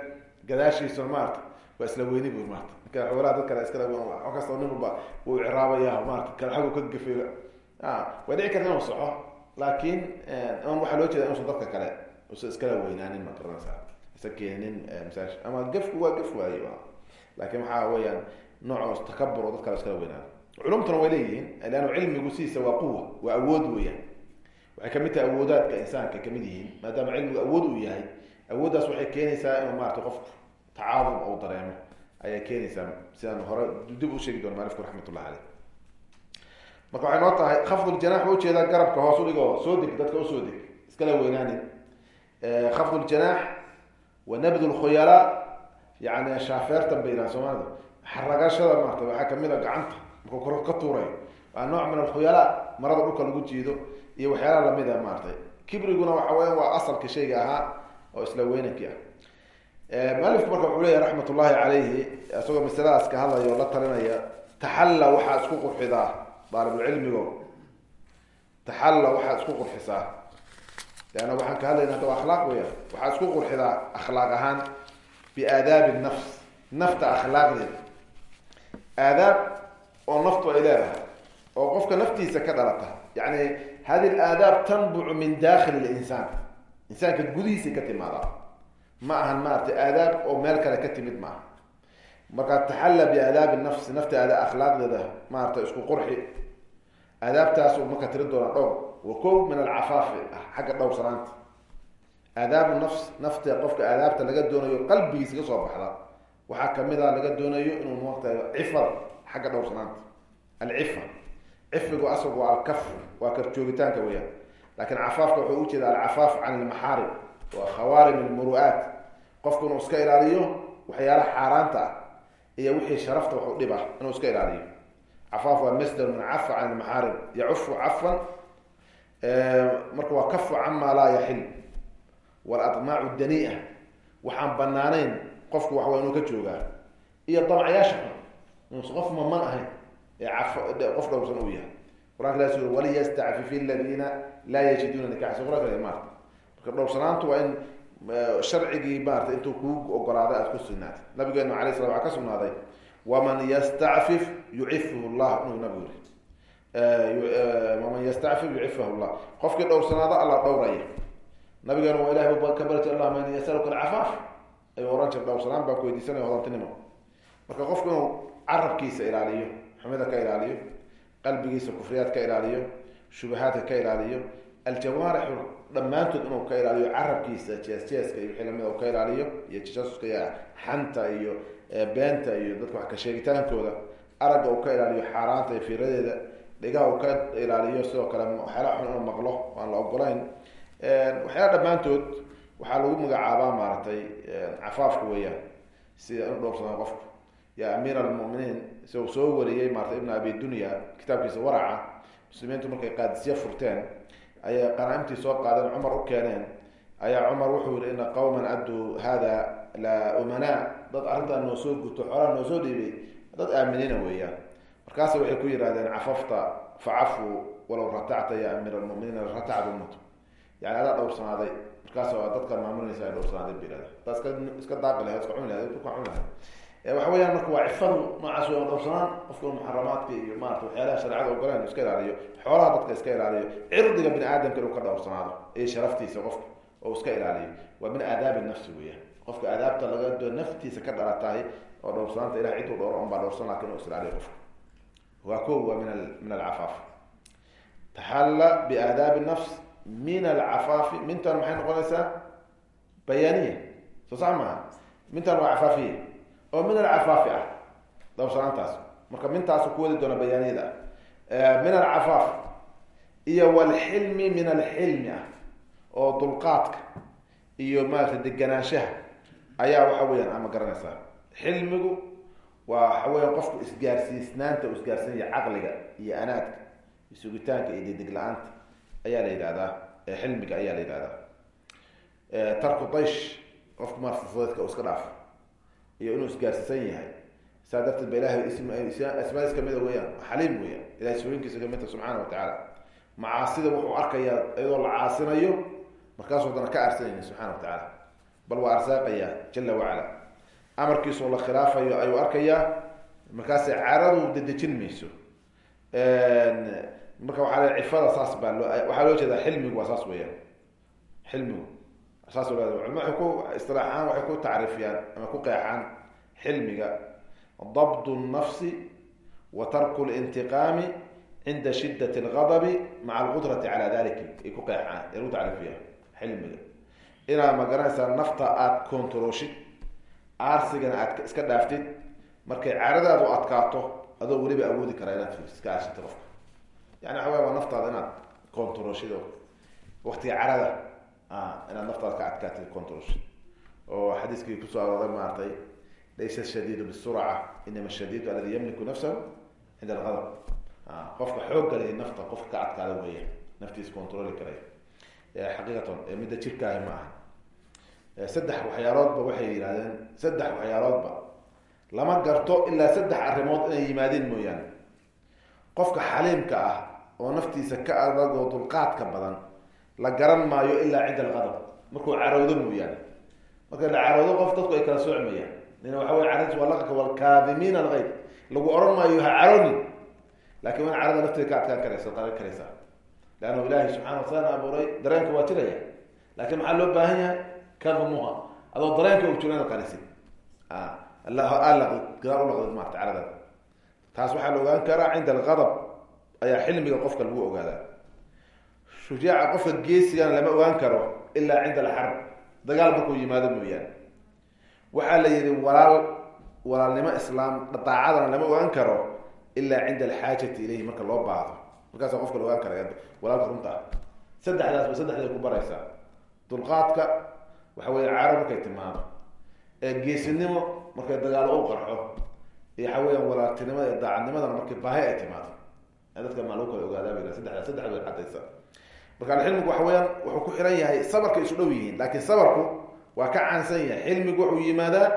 gadaashiisuna maarata waa isla weyni bu maarata marka xoolaha dad kale iskala wa nin walba wuu icraabaya maarata kal xagu ka gafay way dhici karta inuu soco laakin waxaa loo jeeda inuusan dadka kale usan iskala weynaanin ma garanaysaa isa keeninin masaa ama gafku waa gaf waaye laakin waxaa weeyaan nooc takabur oo dad kale iskala weynaado. Culumtuna way leeyihiin leanna cilmigu waa quwa waa awood weeyaan. Waxay ka mid tahay awoodaadka insaanka ka mid yihiin maadaama cilmigu awood uu yahay awooddaas waxay keenaysaa inuu maarata qofku tacaadum ou dareemo. Ayay keenaysaa sidaan hore dib u sheegi doona maalifku raxmatullah caleyh marka waxay noo tahay khafduljanax wa u jeedaa garabka hoos udhigo soo deg dadka u soo deg iskala weynaanin khafduljanax wa nabd lkhuyalaa yani shaafeertan bay yidhaha soomaalida xaragashada maarata waxaa ka mid a gacanta markuu kor ka tuurayo waa nooc min alkhuyalaa marada dhulka lagu jiido iyo waxyaalaha la mid a maaratay kibriguna waxa weya waa asalka shayga ahaa oo isla weynankii ah mualifku marka wuxuu leeyahy raxmat ullahi calayhi isagoo masaladaas ka hadlaya oo la talinaya taxalla waxaa isku qurxidaa daalibulcilmigo taxalla waxaad isku qurxisaa leanna waxaan ka hadlayna hadda waa akhlaaq weya waxaad isku qurxidaa akhlaaq ahaan biaadaabi nafs nafta akhlaaqdeeda aadaab oo naftu ay leedahay oo qofka naftiisa ka dhalata yacni hadi aadaab tanbucu min dakhili linsaan insaanka gudihiisa ka timaadaa ma ahan maaragtay aadaab oo meel kale ka timid maaha markaa taxalla biaadaabi nafsi naftaada akhlaaqdeeda maarata isku qurxi aadaabtaas marka tiri doonaa dhowr wa ko min alcafaafi ah xagga dhowr sanaanta. Aadaabu nafs nafta qofka aadaabta laga doonayo qalbigiisa ka soo baxda. Waxaa ka mid a laga doonayo inuu mata cifada xagga dhowr sanaanta. Alcifa cifigu asagu waa alkaf waa karjoogitaanka weyaan laakiin cafaafka wuxuu ujeeda alcafaaf can ilmaxaarim waa khawaarim ilmuru'aat qofku inuu iska ilaaliyo waxyaalaha xaaraanta ah iyo wixii sharafta wax u dhib ah inuu iska ilaaliyo. Cafaaf waa masdar can ilmaxaarim yacufu cafan marka waa kafu cama laa yaxil waladmaacu dania waxaan banaanayn qofku waxawa inuu ka joogaa. Iyo damacyaasha xun. Qof maman ahayn ee qof dhowrsan uu yahay. Quranka la suri waliyastacfif aladiina laa yajiduuna nikaxa. Quraan maarta. Marka dhowrsanaantu waa in sharcigii maarata intuu kuu ogolaaday aad ku sugnaatay nabigeenu alay sla waa ka sugnaaday waman yastacfif yucifuhu llah inuu nabigu yiri waman yastacfif yucifahu llah qofkii dhowrsanaado alla dhowraya nabigeenu waa ilahay ka barti allahuma ini yasaluka alcafaaf ayuu ohan jir dhowrsanaan baan ku weydiisanaya hodantinimo marka qofku inuu carabkiisa ilaaliyo xumida ka ilaaliyo qalbigiisa kufriyaad ka ilaaliyo shubahaadka ka ilaaliyo aljawaarixu dhammaantood inuu ka ilaaliyo carabkiisa jees-jeeska iyo wixii lamida u ka ilaaliyo iyo jasuska iyo xanta iyo beenta iyo dadka wax ka sheegitaankooda aragga uu ka ilaaliyo xaaraanta iyo fiiradeeda dhigaha uu ka ilaaliyo sidoo kale waxyaala xun inuu maqlo aan la ogolayn waxyaala dhammaantood waxaa lagu magacaabaa maaragtay cafaafka weeyaan sida inu dhowrsana qofku. Ya amiir almuminiin si uu soo wariyey maarata ibn abi dunya kitaabkiisa waraca muslimiintu markay qaadisye furteen ayay qanaaimtii soo qaadeen cumar u keeneen. Ayaa cumar wuxuu yihi ina qawman adduu hada la umanaa dad arrintaa noo soo guto xoolaa noo soo dhiibay dad aaminiina weeyaan markaasa waxay ku yidhahdeen cafafta facafuu walaw ratacta ya amiir almuminiin ratacad ummatu yani adaa dhowrsanaaday. Markaas dadka maamulinaysa ay dhowrsanaaday ba yihahda hadaa iska iska daaqi iska cuni lahayd ka cuni lahayd. Waxa weyaan marka waa cifadu noocaas waa dhowrsanaan. Qofka muxaramaadka iyo maarata waxyaalaha shareecada ogolaan iska ilaaliyo xoolaha dadka iska ilaaliyo cirdiga bini aadamka inuu ka dhowrsanaado iyo sharaftiisa qofka oo iska ilaaliyo. Waa min aadaabi nafsi weeyaan. Qofka aadaabta laga naftiisa ka dhalatahay oo dhowrsanaanta ilah ciduu dhowro un baa dhowrsan laakiin inuu is ilaaliyo qofka waa ko waa min min alcafaaf taxalla biaadaabi nafs min alcafaafi mintan maxay noqonaysaa? Bayaaniya soo sax maaha mintan waa cafaafiya oo min alcafaafi ah. Dhowrsanaantaas marka mintaasu ku wadi doona bayaaniyada ah min alcafaaf iyo walxilmi min alxilmi ah. Oo dulqaadka iyo maarata deganaanshaha ayaa waxa weyaan ama garanaysaa. Xilmigu waa waxa weya qofku isgaarsiisnaanta u isgaarsiinaya caqliga iyo anaadka sugitaanka iyo degdeg la'aanta ayaa la yidhahdaa xilmiga ayaa la yidhahdaa tarku daysh qofku marfufudeedka u iska dhaaf iyo inuu isgaarsiisan yahay saa darteed ba ilahay asmaadiis kamida weyaan xaliim weyaan ilahay sooyinkiisa kamidta subxaana watacaala macaasida wuxuu arkayaa iyadoo la caasinayo markaasuu dana ka aarsanayni subxana wa tacaala. Bal waa arsaaqaya jala wacala amarkiisoo la khilaafayo ayuu arkayaa markaase caradu dedejin mayso marka waxaa le cifada saas baa loo waxaa loo jeedaa xilmigu waa saas weyaan xilmigu saas o culma waay ku istilaaxaan waxay ku tacriifiyaan ama ku qeexaan xilmiga dabd الnafsi wa tarku اlintiqaami cinda shidat اlgadabi maca alqudrati cala dalik ay ku qeexaan ay lagu tacriifiyaan xilmiga inaad magaranaysaa nafta aada controlshid Aarsigana aad iska dhaaftid markay caradaadu adkaato adoo weliba awoodi karaa inaad iska aashita qofka. Yani waxa wey waa naftaada inaad controlshid oo carada inaad naftaada ka adkaatid controlshid oo xadiiskii ku soo arooray maaragtay laysa shadiidu bisurca inama shadiidu aladi yamliku nafsahu cinda algadab qofka xoogga leh nafta qofka ka adkaada weya naftiisa controli karay. Xaqiiqatan midda jirkaahi ma aha saddex waxyaaloodba waxay yihahdeen saddex waxyaaloodba lama garto ilaa saddex arrimood inay yimaadeen mooyaane. Qofka xaliimka ah oo naftiisa ka adag oo dulqaadka badan la garan maayo ilaa cinda alqadab markuu caroodo mooyaane. Marka la caroodo qof dadku ay kala soocmayaan nin waxa wey caradis waa laqanka walkaadimiina algeyb lagu oran maayo ha caroonin laakiin waa in carada nafteeda ka adkaan karaysa qaran karaysaa leanna ilaahay subxana wataala abuuray dareenka waa jiraya. Laakiin maxaa loo baahan yahay kadumuha adoo dareenka u jiro inaad qarisid laqdid gadaal u laqdid maarta carada. Taas waxaa la ogaan karaa cinda alqadab ayaa xilmiga qofka lagu ogaadaa shujaaca qofka geesigana lama ogaan karo ilaa cinda alxarb dagaal markuu yimaado mooyaane. Waxaa la yihi walaal walaalnimo islaam daacadana lama ogaan karo ilaa cinda alxaajati ilayhi marka loo baahdo. Markaasa qofka la ogaan karaya walaalka runta. Ah saddexdaasba saddexday ku baraysaa. Dulqaadka waxa weya caaro markay timaado. Ee geesinimo markay dagaalo u qarxo. Iyo waxa weya walaaltinimada iyo daacadnimadana markay baahi ay timaado. Dadka maa lagu kala ogaadaa saddexda saddexda way cadaysa marka alxilmigu waxa weyaan wuxuu ku xiran yahay sabarka isu dhow yihiin laakiin sabarku waa ka caansan yahay. Xilmigu wuxuu yimaadaa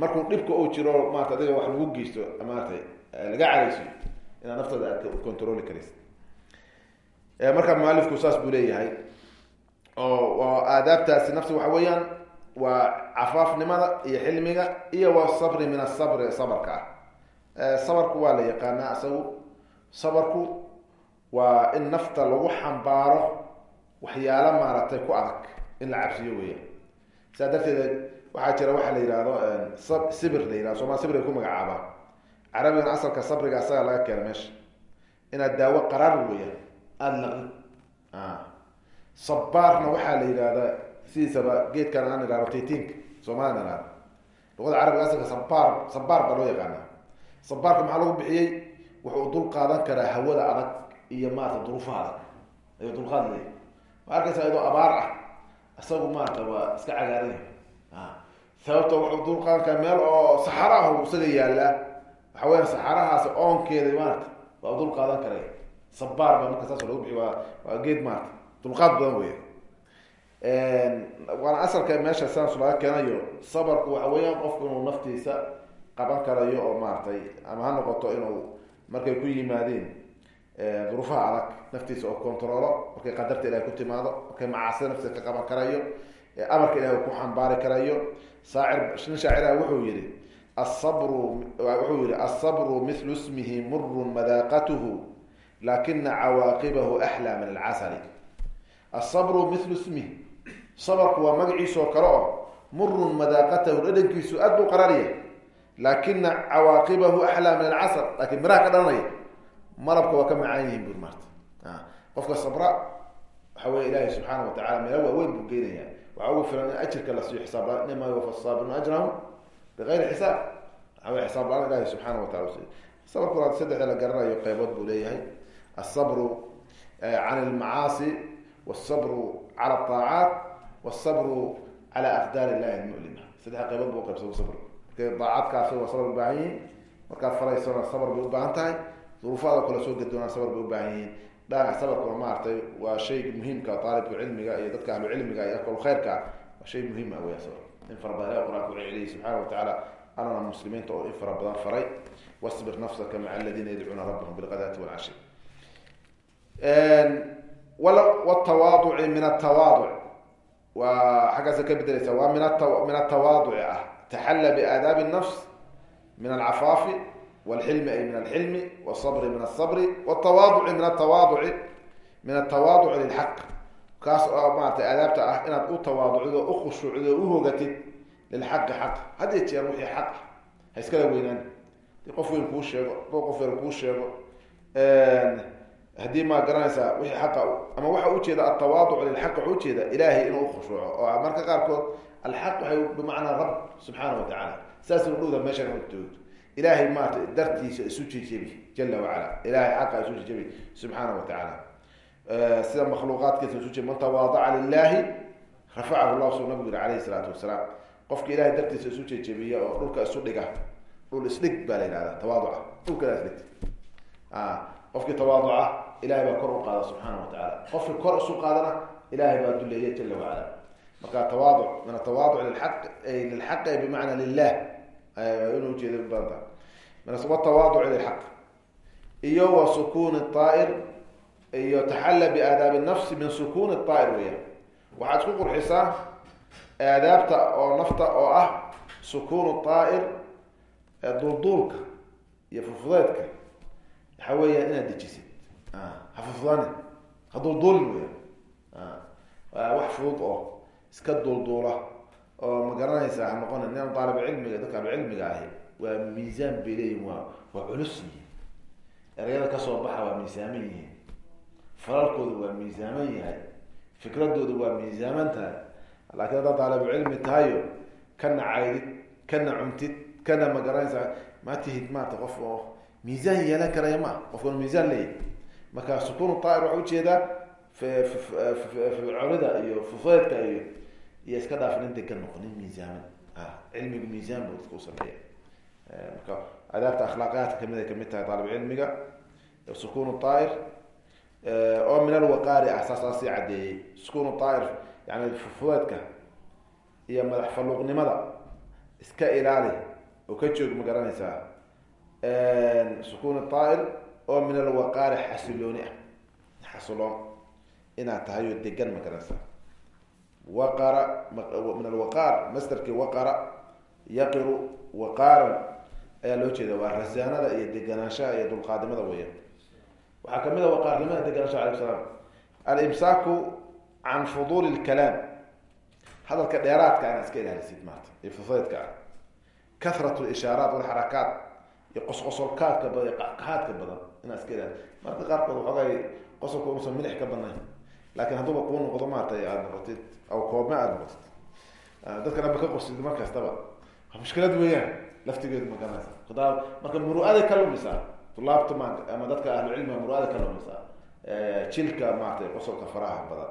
markuu dhibka uu jiro maarata adiga wax lagu geysto maaratay laga caraysiyo inaad naftada aad controli karaysa marka mualifku saas buu leeyahay oo aadaabtaasi nafsi waxa weeyaan waa cafaafnimada iyo xilmiga iyo wasabri min asabri sabarka. Ah sabarku waa la yaqaanaa isagu sabarku waa in nafta lagu xambaaro waxyaalo maaragtay ku adag in la cabsiyo weeyaan. Saa darteed waxaa jira waxaa la yihahdo sibir la yihahdo somal sibirga ku magacaabaa carabigan asalka sabriga asaga laga keena meesha. Inaad daawo qaraar weeyaan aada laqdid sabaarna waxaa la yidhahdaa sidiisaba geedkan aan ihahdo taytinka soomalian ihahdo luqada carabiga asalka sabaar sabaar baa loo yaqaana sabaarka maxaa lagu bixiyey? Wuxuu dul qaadan karaa hawada adag iyo maarata duruufaha adag. Ayuu dulqaad leeya ma arkaysa abaar ah. Isagu maarata waa iska cagaaranya sababta wuxuu dul qaadan karaa meel oo saxara ah isaga yaallaa. Waxa weya saxarahaasi oonkeeda maarata waa dul qaadan karay. Sabaar ba marka saas lagu bixiy waa waa geed maarata dulqaad badan wey waana asalka meesha saas laga keenayo sabarku waxa weeyaan qofku inuu naftiisa qaban karayo oo maaragtay ama ha noqoto inuu markay ku yimaadeen duruufaha adag naftiisa oo controlo markay qadarta ilahay ku timaado markay macaasida naftiisa ka qaban karayo amarka ilahay ku xambaari karayo. Saacir nin shaaciraha wuxuu yihi asabru wuxuu yihi asabru mithlu ismihi murun madaaqatuhu lakina cawaaqibahu axlaa min alcasali asabru mithlu ismihi sabarku waa magaciisoo kale oo murun madaaqatahu dhadhankiisu aad buu qararya laakina cawaaqibahu axlaa min alcasal laakiin miraha ka dhalanaya. Malabka waa ka macaan yihiin bur maarta qofka sabra waxa wey ilaahi subxaana watacala meelo waaweyn buu geynaya waxaa ugu filan in ajirka la siiyo xisaab la inama yuwafa saabiruna ajrahum bigayri xisaab. Waxa wey xisaab la'aan wsabru cala aacaat wsabru cala aqdaar illahi almulima saddexa qaybood buu qaybsado sabr markay daacadkaasi waa sabr ubaahan yihiin markaad falaysona sabr bay ubaahan tahay duruufaada kale soo gadoonaa sabr bay ubaahan yihiin dhanac sabarkuna maaragtay waa shay muhiimka aalibka cilmiga iyo dadka ahlu cilmiga iyo akol khayrka waa shay muhiim ah weya sabr in fara badan ilahi quraan ku celceliyay subxaana watacaala anana muslimiinta oo in fara badan faray wasbir nafsaka maca aladiina yadcuuna rabbahum wtawaaduci min atawaaduc waa xaggaasa ka bedelaysa waa min min atawaaduci ah. Taxalla biaadaabi nafs min alcafaafi walxilmi ay min alxilmi wsabri min asabri wtawaaduci min atawaaduci min atawaaduci lilxaq kaas oo maarata aadaabta ah inaad u tawaaducdo u khushuucdo u hogatid lilxaqi xaq had iyo jeer wixii xaq weynaan. Qof weyn kuu sheego yar kuu sheego haddii maa garanaysaa wixii xaqa ama waxa ujeeda altawaaduc lilxaq waxa ujeeda ilahay inuu ukhushuuco oo marka qaarkood alxaq waxay bimacnaa rab subxaana wa tacaala. Saas inu dhowda meeshan joogto ilahay maarata dartiisa isu jejebi jala wacala ilahay xaqa isu jejebi subxaana wa tacaala. Sida makhluuqaadkiisa isu jebi man tawaadaca lilahi rafacahu llah suu nabigu yiri alayhi salaatu wasalaam. Qofka ilahay dartiisa isu jejebiya oo dhulka isu dhiga dhul isdhig baa la yihahda tawaaduca. Dhulkana isdhig qofkii tawaaduca ilahay baa kor u qaada subxaana wa tacaala. Qofkii kor isu qaadana ilahay baa duleeya jala wacala marka tawaaduc min atawaaduc lilaq lilxaqi ay bimacna lilah inu ujeeda badanta wtawaaduc lilxaq iyo wa sukuni aair iyo taxalla biaadaabi nafsi min sukuni aair weya waxaad isku qurxisaa aadaabta oo nafta oo ah sukunu aair duulduulka iyo furfudeedka waxa weeyaan inaad dejisid hafufudani haduulduulin weya waa wax fudud oo iska duulduula oo ma garanaysa ha noqona nin daalib cilmiga dadka ahlucilmiga ahi waa miisaan bay leeyihiin waa waa culus yihiin. Ereyada ka soo baxa waa miisaaman yihiin. Falalkooda waa miisaaman yahay. Fikradooda waa miisaaman tahay. Laakiin haddaad daalibu cilmi tahayo kana caydid kana cumtid kana ma garanaysa ma tihid maarata qof oo miisaan yeelan karaya ma qofkan miisaan leeyahy marka sukuun daa'ir waxa u jeedaa fircorida iyo fufaydka iyo iyo iska dhaaf nin degan noqo nin miisaaman cilmigu miisaan buu dadka usameeya marka adaabta akhlaaqiyaadka ka mid ay ka mid tahay daalib cilmiga sukuun daa'ir oo min alwaqaari ah saas aa sii caddeeyey. Sukuun daa'ir yani fufaydka iyo madax faluuqnimada iska ilaali oo ka joog ma garanaysaa. Sukuun daa'ir oo min alwaqaari xasilooni ah xasiloon. Inaad tahay oo degan ma garanaysaa waqara min alwaqaar masderkii waqara yaqiru waqaaran. Ayaa loo jeeda waa rasaanada iyo deganaanshaha iyo dulqaadnimada weya waxaa ka mid a waqaarnimada deganaanshaha alayh salaam. Alimsaaku can fuduuli lkalaam hadalka dheeraadka inaad iska ilaalisid maarta iyo fufaydka ah. Kahrat lishaaraat walxarakaat iyo qosqosolkaadka badan iyo qakahaadka badan inaad iska ilaali marka qaarkood waxoogay qosolka usan milix ka badnayn. Laakiin hadduuba kuu noqdo maartay aada noqotid aw koobme aada noqotid. Dadkan aba ka qorsid mar kastaba mushkilad weeyaan laftigeedu ma garanaysa hadaa marka muru-aday ka lumisaa tulaabta ma ama dadka ahlucilmiga muru-aday ka lumisaa jilka maaragtay qosolka faraha badan.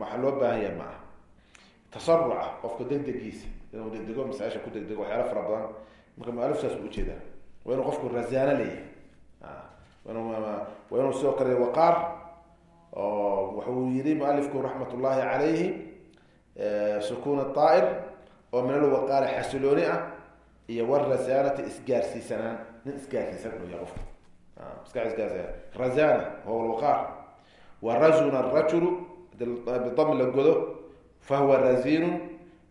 Waxaa loo baahan yahay ma tasaruca qofka degdegiisa inuu degdego masaaisha ku degdego waxyaala fara badan. Marka mualif saas u u jeedaa waa inuu qofku rasaano leeyahay waa inuu sidoo kale waqaar oo wuxuu yihi mualifku raxmat ullahi calayhi sukuun daa'ir oo min alwaqaari xasilooni ah iyo warasaanati isgaarsiisanaan nin isgaarsiisan uu yahay qofka. Iska isgaarsiisan razana huwa bidam la godo fahuwa razinun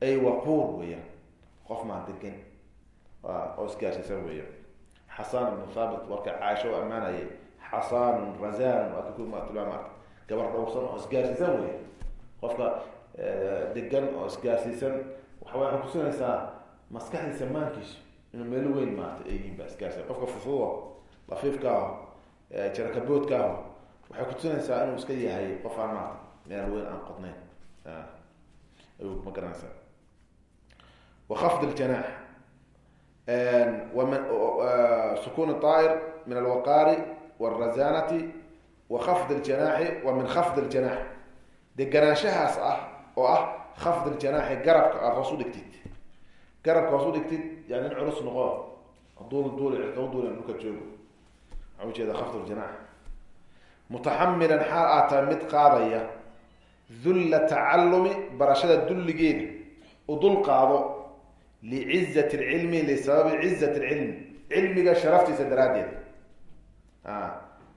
ay waquur weeyaan. Qof maan degan oo isgaarsiisan weeya xasan ibnu thaabit warka caaisha u ammaanayay xasanun razanun waa kakumaatulama gabar dhowrsan oo isgaarsiisan wey qofka degan oo isgaarsiisan waxa way kutusinaysaa maskaxdiisa maankiisu inuu meelo weyn maarata eeyihin ba isgaarsiisan qofka fufudo lafiifka aho jarakaboodka aho waxay kutusinaysaa inuu iska yahay qof aan maarata meel weyn aan qodnayn ayuu ma garanaysaa wakafd sukun طaa'ir min alwaqaari wاrazanati wakafd اljanaaxi wa min khafd اljanaax deganaanshahaas ah oo ah khafd اljanaaxi garabka aada hoos u dhigtid garabka hoos u dhigtid yani in culus noqo duul duul cirka duul dhulka joogo waxaa ujeeda khafd اljanaax mutaxamilan xaal aad tahay mid qaadaya dulla tacalumi barashada dulligeeda u dul qaado licizat lcilmi lisababi cizat lcilmi cilmiga sharaftiisa daraaddeed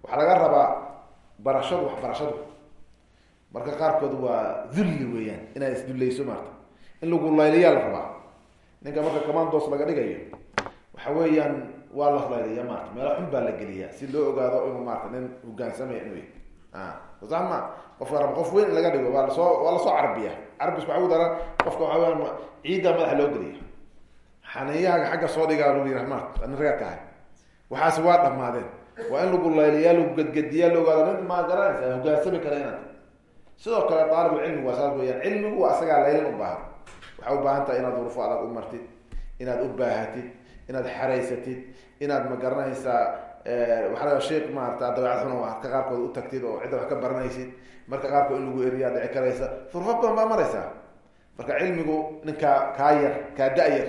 waxaa laga rabaa barashadu wax barashadu marka qaarkood waa dulli weeyaan inaad isdullayso maarta in lagu layliyaa la rabaa ninka marka commandos laga dhigayo waxa weeyaan waa la layliya maarta meelo xun baa la geliyaa si loo ogaado inuu maarata nin hogaansamaya inuu ma qofka raba qof weyn in laga dhigo waa la soo waa la soo carabiya carabis waxa ugu daran qofka waxa weyan ciidda madaxa loo geliya xaniyahaga xagga soo dhigaa yih maart nin ragaa tahay waxaasi waa dhamaadeen. Waa in lagu layliyaa lagu gadgadiyaa la ogaado nin maa garanaysa hogaansami kara inaad sidoo kale daalibu cilmigu waa saas weyaan cilmigu waa isagaa laylin u baahan waxaa u baahan tahay inaad urufo adag u martid inaad u baahatid inaad xaraysatid inaad ma garanaysaa waxaa laga sheek maarata dabeecad xuna waa ka qaarkood u tagtid oo cidda wax ka baranaysid. Marka qaarkood in lagu eriyaa dhici karaysa. Furfo badan baa maraysaa. Marka cilmigu ninkaa kaa yar kaa da-yar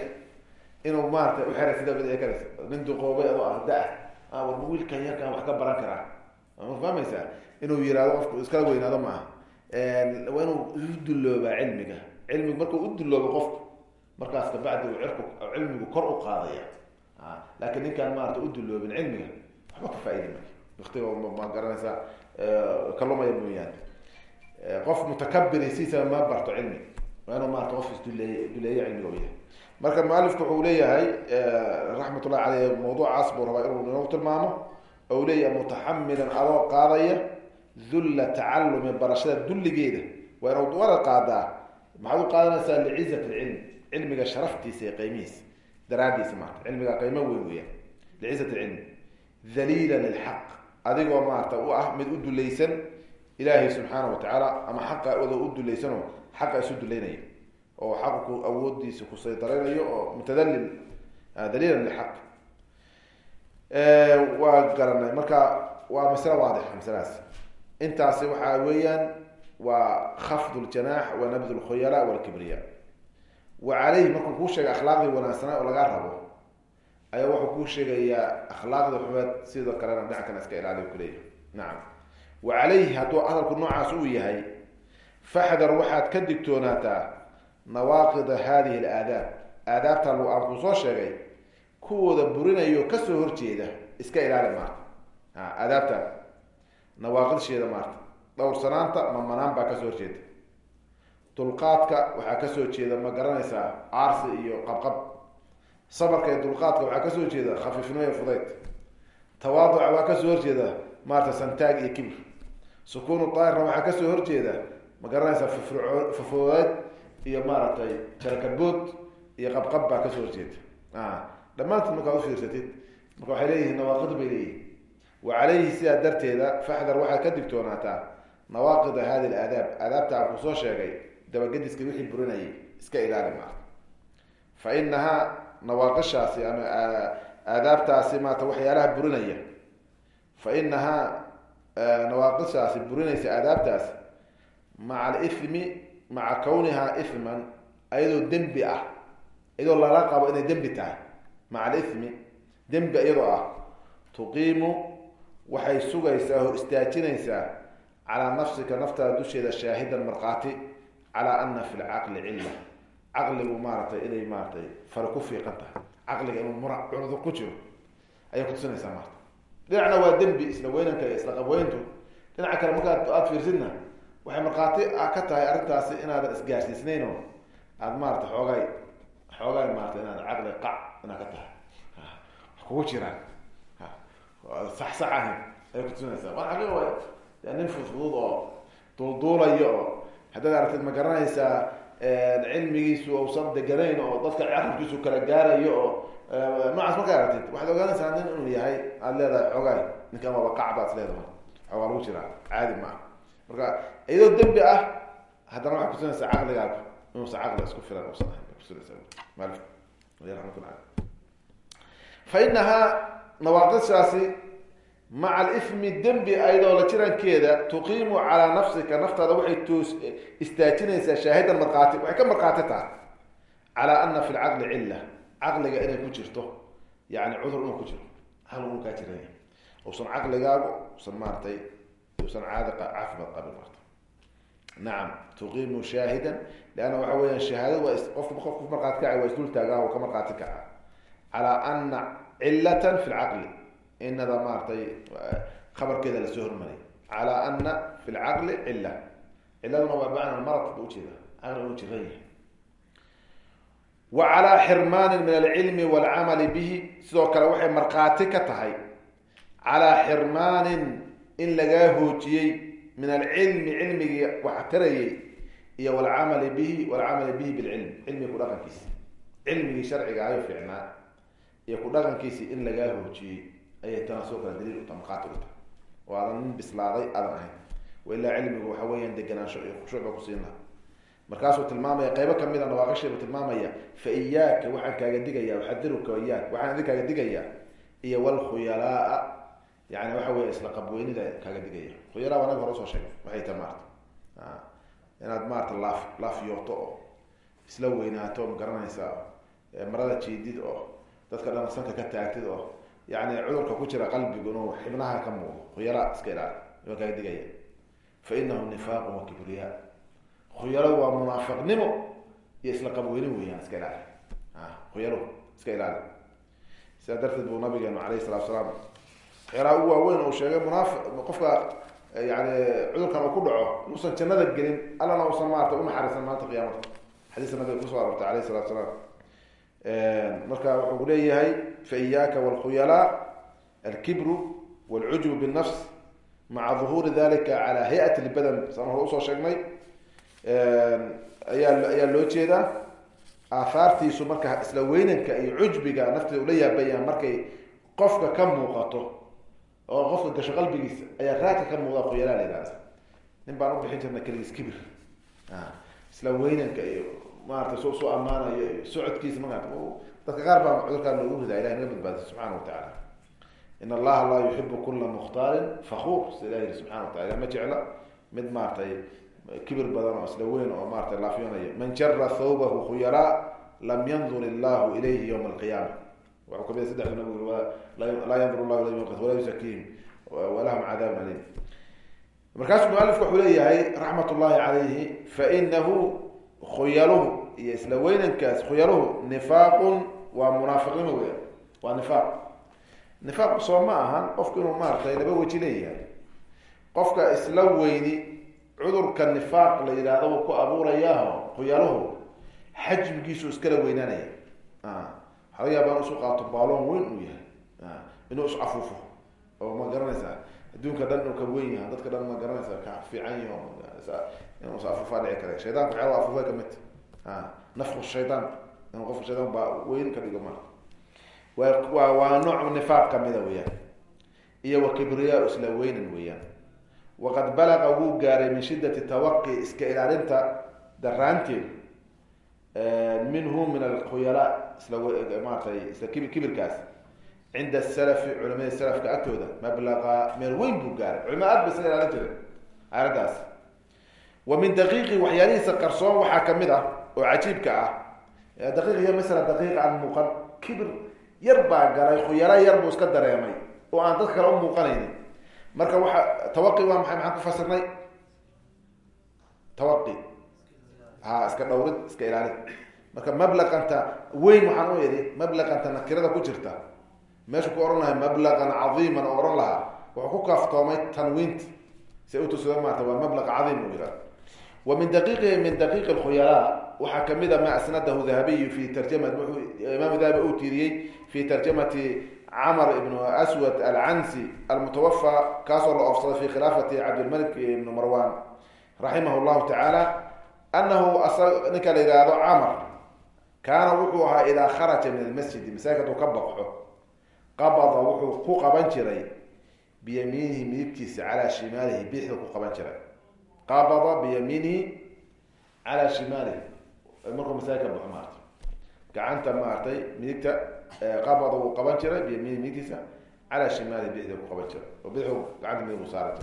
inuu maarata uxeraysida ba dhici karaysa nin duqoobay adoo ah da'a warma wiilkan yarkaan wax ka baran karaa ma inuu yihahdo qofku iskala weynaado maaha. Waa inuu u dulloobaa cilmiga. Cilmigu markuu u dulloobo qofku markaas kabacdi uu cirku cilmigu kor u qaadaya. Laakiin ninkaan maarata u dulloobin cilmiga waxba ka faaidi marka waktiga ma garanaysaa kalumaya mooyaane qof mutakabiri siisa ma barto cilmi. Waa inuu maarata qof isduleey duleeye cilmiga yahay marka mualifku wuxuu leeyahay raxmat ullahi caleyh mawduucaas buu rabaa inuu inoogu tilmaamo. Ou leeyahay mutaxamilan adoo qaadaya dulla tacalumi barashada dulligeeda. Waa inaad warar qaadaa. Maxaad u qaadanaysaa licizat lcilm cilmiga sharaftiisa iyo qeymihiisa. Daraadiisa maarata cilmiga qeymo weyn weeyaan. Licizat lcilm daliila lilxaq. Adigoo maarata u ah mid u dulaysan ilaahay subxaana wa tacaala ama xaqa adoo u dulaysanoo xaqa isu dulaynaya oo xaqku awoodiisa ku saydaraynayo oo mutadalil daliila lilxaq waa garanay. Marka waa masle waadixa masladaas intaasi waxaa weeyaan waa khafd ljanaax wa nabd lkhuyala walkibriya wa caleyhi markuu kuu sheegay akhlaaqdii wanaagsanaa oo lagaa rabo ayaa wuxuu kuu sheegayaa akhlaaqda xumeed sidoo kalena dhinac kan iska ilaaliy kuleeyahy nacam. Wa calayhi hadduu hadalku noocaas uu yahay faxdar waxaad ka digtoonaataa nawaaqida hadihi alaadaab. Aadaabta aan kuu soo sheegay kuwooda burinayo ka soo horjeeda iska ilaali maarta. Aadaabta nawaaqidsheeda maarta. Dhowrsanaanta mamanaan baa ka soo horjeeda. Dulqaadka waxaa ka soo jeeda ma garanaysaa caarsi iyo qabqab. Sabarka iyo dulqaadka waxaa ka soo jeeda khafiifnimo iyo fudayd. Tawaaduca waa ka soo horjeeda maarata santaag iyo kibir. Sukuunu daahirna waxaa ka soo horjeeda ma garanaysaa fifrco fafoodeed iyo maaragtay jarakabood iyo qabqab baa ka soo horjeeda dhammaantood markaad ufiirsatid marka waxay leeyihiin nawaaqid bay leeyihiin wa calayhi sidaa darteeda faxdar waxaad ka digtoonaataa nawaaqida hadi laadaab aadaabta aan ku soo sheegay dabagediska wixii burinayay iska ilaali maarta. Fa inahaa nawaaqishaasi ama aadaabtaasi maarata waxyaalaha burinaya. Fa inahaa nawaaqishaasi burinaysa aadaabtaasi maca alithmi maca kawnihaa ithman ayadoo dembi ah iyadoo lala qabo inay dembi tahay. Maca alithmi dembi iyadoo ah tuqiimu waxay sugaysaa hor istaajinaysaa calaa nafsika naftaada dusheeda shaahidan markhaati calaa ana fi lcaqli cilla caqligu maaratay inay maaratay fara ku fiiqan tahay. Caqliga inuu mura cunudur ku jiro ayay kutusinaysaa maarata dhinacna waa dembi isla weynanka iyo isla qabweyntu dhinaca kale markaad aada fiirsidna waxay markhaati ka tahay arrintaasi inaadan isgaarsiisnayn oo aada maarata xoogaay xoogaay maarata inaad caqli qac inaad ka tahay. Kugu jiraan. Sax sax ahayn ayay kutusinaysaa waa xaqiiq waay nin fudfudud oo duulduulayo oo haddaad aragtid ma garanaysaa cilmigiisu uusan deganayn oo dadka carabkiisu kala gaarayo oo noocaas markaa aragtid. Waxaad ogaanaysaa nin inuu yahay aada leedahay xoogaay ninkan waaba qac baad leedahay. Xoogaa lagu jiraa. Caadi maaha marka iyadoo dembi ah haddana waxay kutusinaysaa caqligaagu inuusan caqli isku filan usan ahayn bay kutusinaysaa mali ramatullah fa inahaa nawaaqishaasi maca alifmi dembi ayadoo la jirankeeda tuqiimu calaa nafsika naftaada waxay toos istaajinaysaa shaahidan markhaati waxay ka markhaati tahay calaa ana fi lcaqli cilla. Caqliga inay ku jirto yani cudur inuu ku jiro caqligu uu kaa jiranya usan caqligaagu usan maaratay usan caadi caafimaad qabin marta nacam tuqiimu shaahidan leanna waxa weeyaan shahaadad waa qofku qofku markhaati kaca waa isdul taagaa oo ka markhaati kaca calaa ana cilatan fi lcaqli inada maaratay khabarkeeda la soo hormariyay calaa ana fi lcaqli cila ciladuna waa bacna marad ba ujeeda caqli inuu jiran yahay wa calaa xirmaanin min alcilmi walcamali bihi sidoo kale waxay markhaati ka tahay calaa xirmaanin in lagaa hoojiyey min alcilmi cilmigii wax tarayay iyo walcamali bihi walcamali bihi bilcilm cilmiga ku dhaqankiisi cilmigii sharciga ayo fiicnaa iyo ku dhaqankiisi in lagaa hoojiyey ayay tana soo kala daliil uta markhaati u tahay. Oo aadan nin bislaaday aadan ahayn wailaa cilmigu waxa weeyaan deganaansho iyo khushuuc ba kusiina markaasuu tilmaamaya qaybo ka mid a nawaaqisheebu tilmaamaya fa iyaaka waxaan kaaga digaya uxadiruka iyaak waxaan idin kaaga digaya iyo walkhuyalaa yani waxa weya isla qabweynida kaaga digaya. Khuyalaa waa naga hore u soo sheegay waxay tahay maarata inaad maarata laaf laafyooto oo isla weynaato ma garanaysaa marada jiidid oo dadka dhan sanka ka taagtid oo yani cudurka ku jira qalbigu inuu xibnaha ka muuqdo. Khuyalaa iska ilaali waa kaaga digaya. Fa inahu nifaaqu wa kibriya. Khuyalo waa munaafiqnimo iyo isla qabweyni weeyaan iska ilaali khuyalo iska ilaali sidaa darteed buu nabigeenu alayh salatu salaam ugu waaweyn uu sheegay munaafiq qofka yani cudurkan uu ku dhaco inuusan jannada gelin allana uusan maarata unaxariisan maanta qiyaamada. Xadiiska nabiga ku soo aroortay alayh salatu salaam. Marka wuxuu leeyahay fa iyaaka walkhuyalaa alkibru walcujbu binnafs maca duhuuri dalika calaa hay'at lbadan. Saan hore u soo sheegnay. Ayaa ayaa loo jeedaa aahaartiisu marka isla weynanka iyo cujbiga nafteeda ula yaabayaan markay qofka ka muuqato oo qofka gasho qalbigiisa ayaa raadka ka muuqda la yihahda nin baan ubixin jirna keligiis kibir. Isla weynanka iyo maarata soo soo ammaanayo iyo socodkiisa markaa dadka qaar baa cudurkaan loogu ridaa ilahi naga badbaadiy subxana wa tacaala. In allaha laa yuxibu kula mukhtaalin fakuur sida ilah yiri subxana wa tacala ilah ma jecla mid maaratay kibir badan oo isla weyn oo maarata laafyoonaya man jara thawbahu khuyalaa lam yandur illahu ilayhi yawma alqiyaama waxuu ka mid saddexda nabigu laa yandur ilayhi yawma walaa yusakiihim walahum cadaabun alim markaasuu mualifku wuxuu leeyahay raxmat ullahi calayhi fainahu khuyaluhu iyo isla weynankaas khuyaluhu nifaaqun waa munaafiqnimo weya waa nifaaq nifaaq soo ma ahan qofku inuu maaratay laba weji leeyahay qofka isla weyni cudurka nifaaq la yidhaahdo uu ku abuurayaho khuyaaluhu xajmigiisu iskala weynaanaya waxaa laga yaaba isu qaato baaloon weyn uu yahay. Inuu is afuufo oo ma garanaysaa? Adduunka dhan inuu ka weyn yahay dadka dhan ma garanaysa ka fiican yaho inuu is afuufaa dhici kara shaydaanka waxyaaba afuufa ka mid nafku shaydaan inuu qofka shaydaan baa weyn ka dhigo ma waa waa nooc nifaaq kamida weyaan iyo wa kibriyaa isla weynan weeyaan. Waqad balaqa wuu gaaray min shiddati tawaqi iska ilaalinta daraanteed minhu min alkhuyalaa isla maaratay isla kibir kibirkaas cinda salafi culamada salafka agtooda mablaqa meel weyn buu gaaray. Culamada aad ba isla ilaalin jire aaladaas wa min daqiiqi waxyaalihiisa qarsoon waxaa ka mid ah oo cajiibka ah daqiiq iyo masala daqiiq aan muuqan kibir yar baa galay khuyala yar buu iska dareemay oo aan dadka kale u muuqanaynin. Marka waxa tawaqi waa maxay maxaan ku fasirnay? Tawaqi ha iska dhawrid iska ilaalid marka mablaqanta weyn waxaan u idhi mablaqanta nakirada ku jirta. Meeshu ku ohan lahay mablaqan cadiiman oo ohan lahaa. Wuxuu ku kaaftoomay tanwiinta si utusada maarata waa mablaq cadiim u yihah wa min daqiiqihi min daqiiqi lkhuyalaa waxaa ka mid a ma asnadahu dahabiyu fi tarjama wuxuu imaam dahabi uu tiiriyey fi tarjamati camr ibn aswad alcansi almutawafa kaasoo la oofsaday fi khilaafati cabdilmalik ibn marwan raximah llahu tacaala anahu ninka la yihahdo camr kaana wuxuu ahaa idaa kharaja min almasjidi masaajid haduu ka baxo qabada wuxuu ku qaban jiray biyamiinihi midigtiisa calaa shimaalihi bidixda ku qaban jiray qabada biyamiinihi calaa shimaalihi markuu masaajid ka baxo maarata gacanta maaragtay midigta qabada wuu qaban jiray biyamiinihi midigtiisa calaa shimaalihi bidixda ku qaban jiray oo bidixu gacanta midig u jiray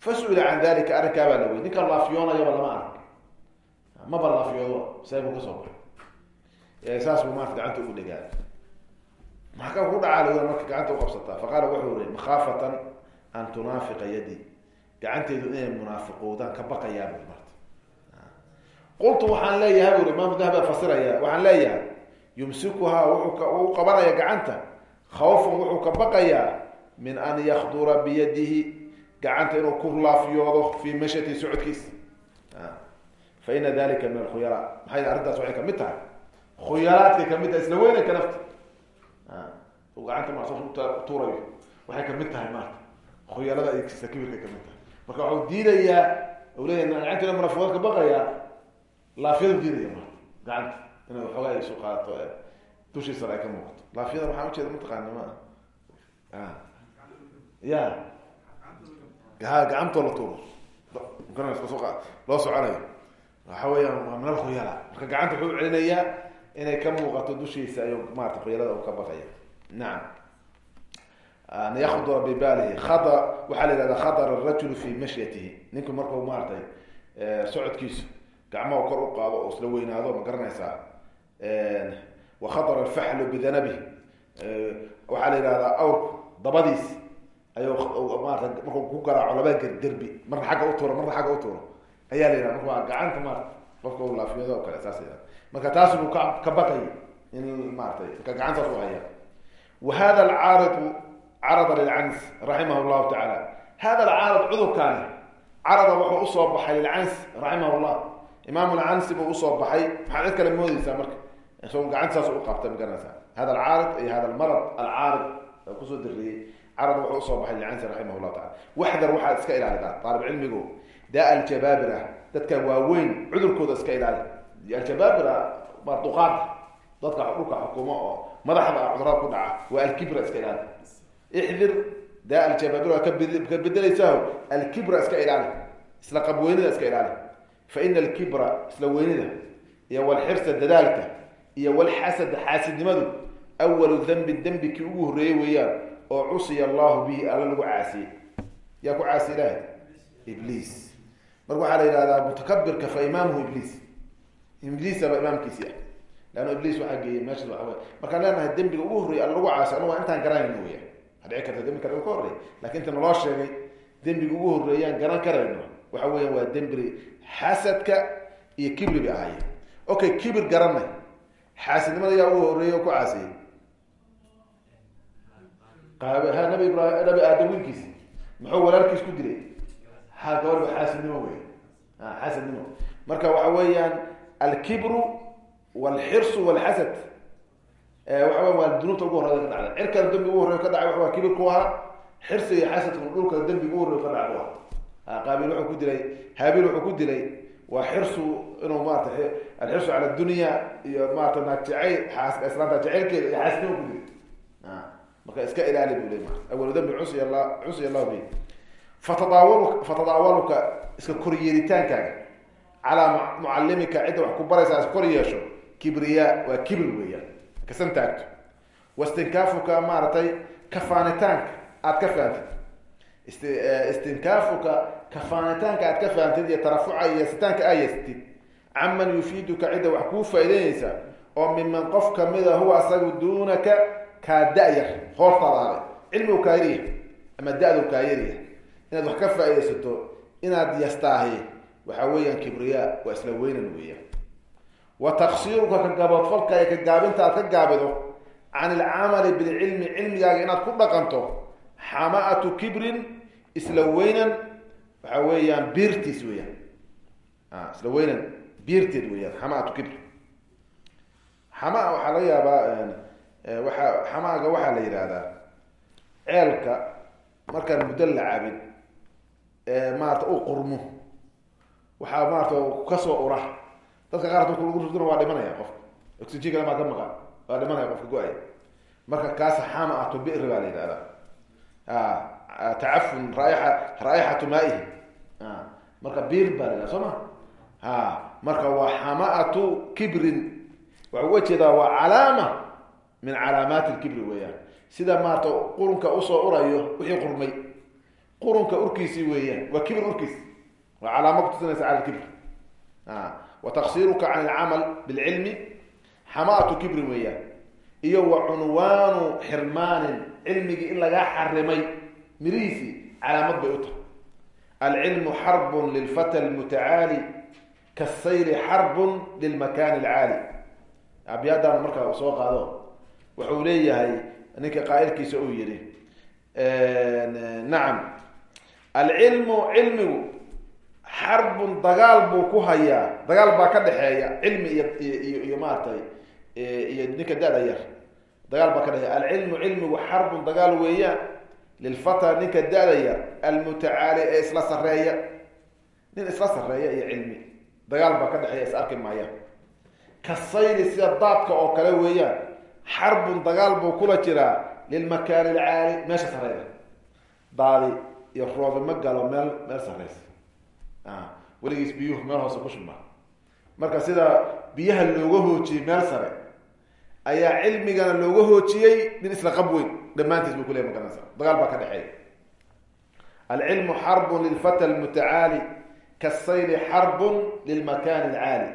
fasu'ila can dalika arrinkaabaa la wey ninka laafiyoonayaba lama arag maba laafiyoodo masaajid buu ka soo baxay. Saas buu maarata gacanta ugu dhegaa maxaa ku dhacaa la marka gacanta uqabsataa faqaala wuxuu iri makhaafatan an tunaafiqa yadi. Gacanteedu inay munaafiqoodaan ka baqayaan bu qultu waxaan leeyahay bu uri imaam dahba fasiraya waxaan leeyahay yumsikuhaa wuxuu qabanaya gacanta. Khawfan wuxuu ka baqayaa min an yakdura biyadihi. Gacanta inuu ku laafiyoodo fii mashati socodkiisa fa ina dalika min alkhuyalaa maxay arrintaas waxay ka mid tahay? Khuyalaadkay ka mid tahay isla weynanka nafta gacanta ma tuurayo. Waxay ka mid tahay maarta khuyalada isa kibirkay ka mid tahay. Marka waxau diidayaa u leeya gacanta munafiqood ka baqayaa laafiyadu diidaya maarta gacanta inay waxoogaa isu qaadato dushiisana ay ka muuqato. Laafiyada waxaan ujeeda mataqaana ma ya ha gacantoo la tuuro. Loo soconayo waxa weeyaan waa min alkhuyala marka gacanta wuxuu celinayaa inay ka muuqato dushiisa ayuu maarata khuyalada u ka baqaya. Nacam an yakdura bibalihi ada waxaa la yihahda khadar arajulu fi mashyatihi. Ninku markuu maaratay socodkiisu gacmaha kor u qaado oo isla weynaado ma garanaysaa? Wa khadar alfaxlu bidanabihi waxaa la yihahdaa awrku dabadiis ayuu maarata markuu ku garaaco laba derbi marna xagga utuuro marna xagga utuuro ayaa la yihahda marka waa gacanta maarata qofka u laafiyado o kale saas marka taas buu ka ka baqay in maaratay marka gacantaas u haya wa hada alcaaridu carada lilcans raximah llahu tacaala hada alcaarid cudurkaani carada wuxuu u soo baxay lilcans raximah llah imaam lcansi buu u soo baxay maxaad cid kale moodeysaa marka so gacantasaas u qabtay ma garanaysaa hada alcaarid iyo hada almarad alcaarid ku soo diriyey carad wuxuu u soo baxay licansi raximah llahu tacala waxdar waxaad iska ilaalidaa aalib cilmigu daa aljabaabira dadka waaweyn cudurkooda iska ilaali. Aljabaabira waa duqaada dadka dhulka xukumo oo madaxda cudurrada ku dhaca waa alkibra iska ilaali. Ixdir daa aljabaabira waa ka bedelaysaho alkibra iska ilaali. Isla qabweynida iska ilaali. Fa ina alkibra isla weynida iyo walxirsa dadaalka iyo walxasada xaasidnimadu awalu dambin dembi kii ugu horreeyey weeyaan oo cusiya allahu bihi alla lagu caasiyey. Yaa ku caasi ilahay ibliis marka waxaa la yihahdaa mutakabirka fa imaamuhu ibliis. Ibliisaba imaamkiisi ah. Leanna ibliis waxaa geeyey meesha waa markaan leenahay dembiga ugu horreeyay alla lagu caasiy anu intaan garanayno weya waa dhici karta dembi kale ka horreey laakiin inta naloo sheegay dembiga ugu horreeyaan garan karayno waxa weeyaan waa dembi xasadka iyo kibri bay okay kibir garanay xaasidnimada yaa ugu horreeyay ku caasiyey ha nabi ibrahim nabi aadam wiilkiisi. Muxuu walaalkiis ku dilay ha gabadhba xaasidnimo wey xaasidnimo marka waxa weeyaan alkibru walxirsu walxasad. Waxa weya waa dunuubta ugu horreya ka dhacda. Cirkan dambi ugu horreya ka dhacay waxa waa kibir ku ahaa xirsi iyo xasadku dhulka dambi ugu horreya ka dhaca ku ahaa qaabiil wuxuu ku dilay haabiil wuxuu ku dilay waa xirsu inuu maarata alxirsu cala dunya iyo maarata naag jacayl islaanta jacaylkeeda iyo xaasidnimo ku dilay. Marka iska ilaali bu le awalu dambi bi fatadaawalu fatadaawaluka iska koryeeritaankaaga calaa mucalimika cidda wax ku baraysaa iska kor yeesho kibriya waa kibir weeyaan. Kasan taagto. Wastinkaafuka maaragtay kafaanitaanka aad ka fahamtid ist istinkaafuka kafaanitaanka aad ka fahamtid iyo tarafuca iyo yeesitaanka aa yeesatid. Caman yufiiduka cidda wax kuu faa'ideynaysa oo miman qof kamida huwa asagu duunaka kaa da-yar hoostaadaale cilmigu kaa yaryahay ama da-du kaa yaryahay inaad wax ka faa-idaysato inaad yastaahi waxa weeyaan kibriya waa isla weynan weeyaan. Wa taksiiruka ka gaboodfalka iyo ka gaabinta aad ka gaabido can ilcamali bilcilmi cilmigaaga inaad ku dhaqanto xamaatu kibrin isla weynan waxa weeyaan biirtiis weeyaan. Isla weynan biirteed weeyaan xamaatu kibr xamaa waxaa laga yaabaa waxaa xamaaga waxaa la yidhaahdaa ceelka markaan muddo la cabin maarata u qurmo. Waxaa maarata ka soo ura dadka qaar dadku lagu rudina waa dhimanaya qofka oxygenkana maa ka maqan waa dhimanaya qofka go'ay marka kaas xamaatu biri baa la yidhahdaa tacafun raaixa raaixatu maaihi. Marka bir baa la yidhahda soo ma? Ha marka waa xamaatu kibrin. Waxa uga jeedaa waa calaama min calaamaati lkibri weeyaan. Sida maarata qurunka u soo urayo wixii qurmay qurunka urkiisii weeyaan. Waa kibir urkiis. Waa calaamo kutusinaysa cala kibr wa taksiiruka can ilcamal bilcilmi xamaatu kibrin weeyaan. Iyo wa cunwaanu xirmaanin cilmigii in lagaa xarimay mirihiisii calaamad bay u tahay. Alcilmu xarbun lilfata lmutacaali kasayri xarbun lilmakani alcaali. Abyaadana markaa soo qaado wuxuu leeyahay ninka alcilmu cilmigu xarbun dagaal buu ku hayaa. Dagaal baa ka dhexeeya cilmi iyo iyo maaratay iyo ninka da-da yar. Dagaal baa ka dhexeeya alcilmu cilmigu xarbun dagaal weeyaan lilfata ninka da-da yar. Almutacaali ee isla sareeya nin isla sareeya iyo cilmi dagaal baa ka dhexeeya is arki maayaan kasayli sida daadka oo kale weeyaan xarbun dagaal buu kula jiraa lilmakaani alcaali meesha sareyda daadi iyo roobi ma galo meel meel sareysa weligiis biyuhu meel hoose ku shubma. Marka sida biyaha looga hoojiyey meel sare ayaa cilmigana looga hoojiyey nin isla qab weyn. Dhammaantiis buu kuleey maganaysa dagaal baa ka dhexeeya. Alcilmu xarbun lilfata lmutacaali kasayli xarbun lilmakani alcaali.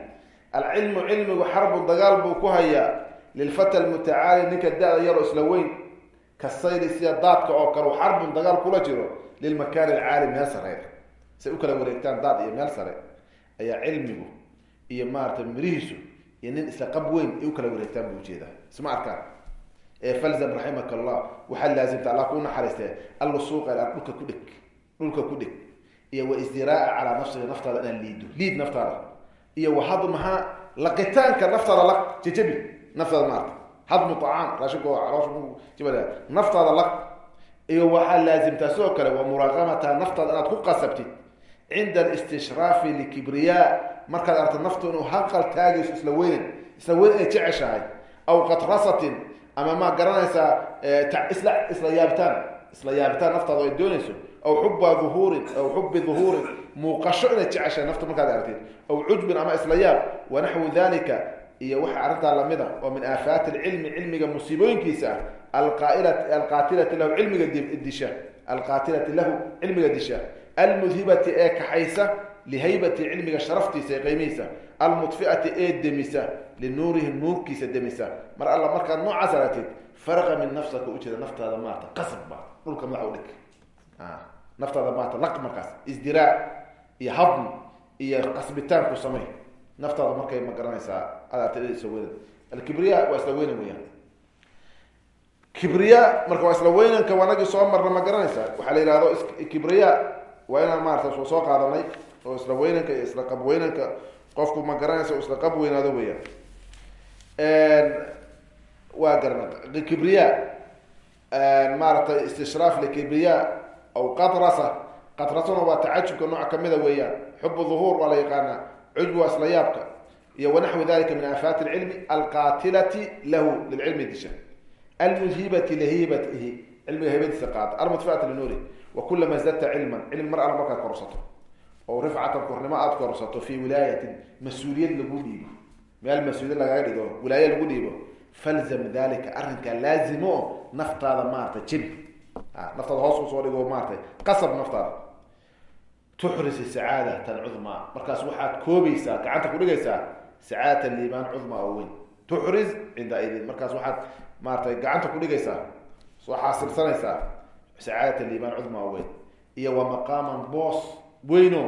Alcilmu cilmigu xarbun dagaal buu ku hayaa lilfata lmutacaali ninka da-da yaro isla weyn kasayli sida daadka oo kale xarbun dagaal kula jiro lilmakaani alcaali meel sareeda say u kala wareegtaan daad iyo meel sare. Ayaa cilmigu iyo maarata mirihiisu iyo nin isla qab weyn ay u kala wareegtaan buu u jeedaa isma arkaan? Falzam raximaka allah waxaad laasimta allah kuu naxariistee allusuuqa dhulka ku dhig dhulka ku dhig iyo wa isdiraaca calaa nafsiga naftaada inaan liido liid naftaada iyo wahadmaha laqitaanka naftaada laq jejabi naftaada maarta hadmu acaam raashinko caloosh jibada. Naftaada laq iyo waxaa laazimtaa sidoo kale wa muraaqamata naftaada inaad ku qasabtid. Cinda alistishrafi likibriyaa markaad aragto naftu inuu hanqal taagayso isla weynan isla weynan ay jeceshahay aw qatrasatin ama ma garanaysaa isla isla yaabitaan isla yaabitaan naftaada ay doonayso aw xuba uhuurin aw xubi duhuurin muuqasho inay jeceshahay naftu markaad aragtid aw cujbin ama isla yaab wanaxwu dalika iyo waxa arrintaa la mid a oo min aafaati lcilmi cilmiga musiibooyinkiisa ah alqaatilati lahu cilmiga disha. Alqaatilati lahu cilmiga disha. Almudhibati ee kaxaysa lihaybati cilmiga sharaftiisa ee qiimihiisa. Almudfiati ee demisa linuurihi nuurkiisa demisa. Mar alla markaad noocaas aragtid faraqa min nafsaka ujeeda naftaada maarta qasabba dhulka madaxa udhig naftaada maarta laq markaas. Isdiraac iyo hadm iyo qasbitaan ku samey naftaada markay ma garanaysaa adaarta isla weynan alkibriya waa isla weynan soo marna ma garanaysaa waxaa la waa inaan maarata soo qaadanay oo isla weynanka ma garanaysa isla qab weynaado weyaan waa garana kibriya maaratay istishraaf likibriya aw qatrasa. Qatrasana waa tacajubka nooc kamida weeyaan. Xub duhuur waa la yaqaanaa. Cujb isla yaabka iyo wanaxwi dalika min aafaati lcilmi alqaatilati lahu lilcilmi disha almudhibati lahibatihi cilmiga haybadiisa qaata. Almudfiati linuuri. Wa kulama cilman. Cilmi mar alla markaad korsato. Oo rifcatan kornimo aada korsato fi wilaayatin. Mas'uuliyad lagu dhiibo. Meel mas'uuliyad lagaga dhigo wilaaye lagu dhiibo. Falzam dalika arrinkaa laazimo naftaada maarata jebi naftaada hoos u soo dhigo maaratay qasab naftaada. Tuxrisi sacaadatan cudmaa markaas waxaad koobaysaa gacanta ku dhigaysaa sacaadatan liibaan cudmaa oo weyn tuxris cinda idin markaas waxaad maaratay gacanta ku dhigaysaa soo xaasilsanaysaa sacaadatan liibaan cudmaa oo weyn iyo wa maqaaman boos weyno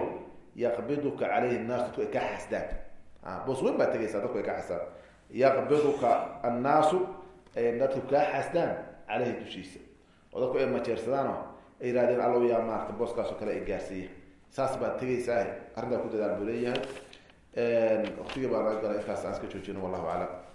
yaqbiduka caleyhi nnaas dadku ay ka xasdaan boos weyn baad tegaysaa dadku ay ka xasdaan yaqbiduka annaasu dadku kaa xasdaan caleyhi dushiisa oo dadku ay majeersadaan ay yihahdeen allow yaa maarata booskaas oo kale ay gaarsiiya saas baad tegaysaa arrintaa ku dadaal buu leeyahay waktigii baa laga galay intaas aan iska joojino wallahu aclam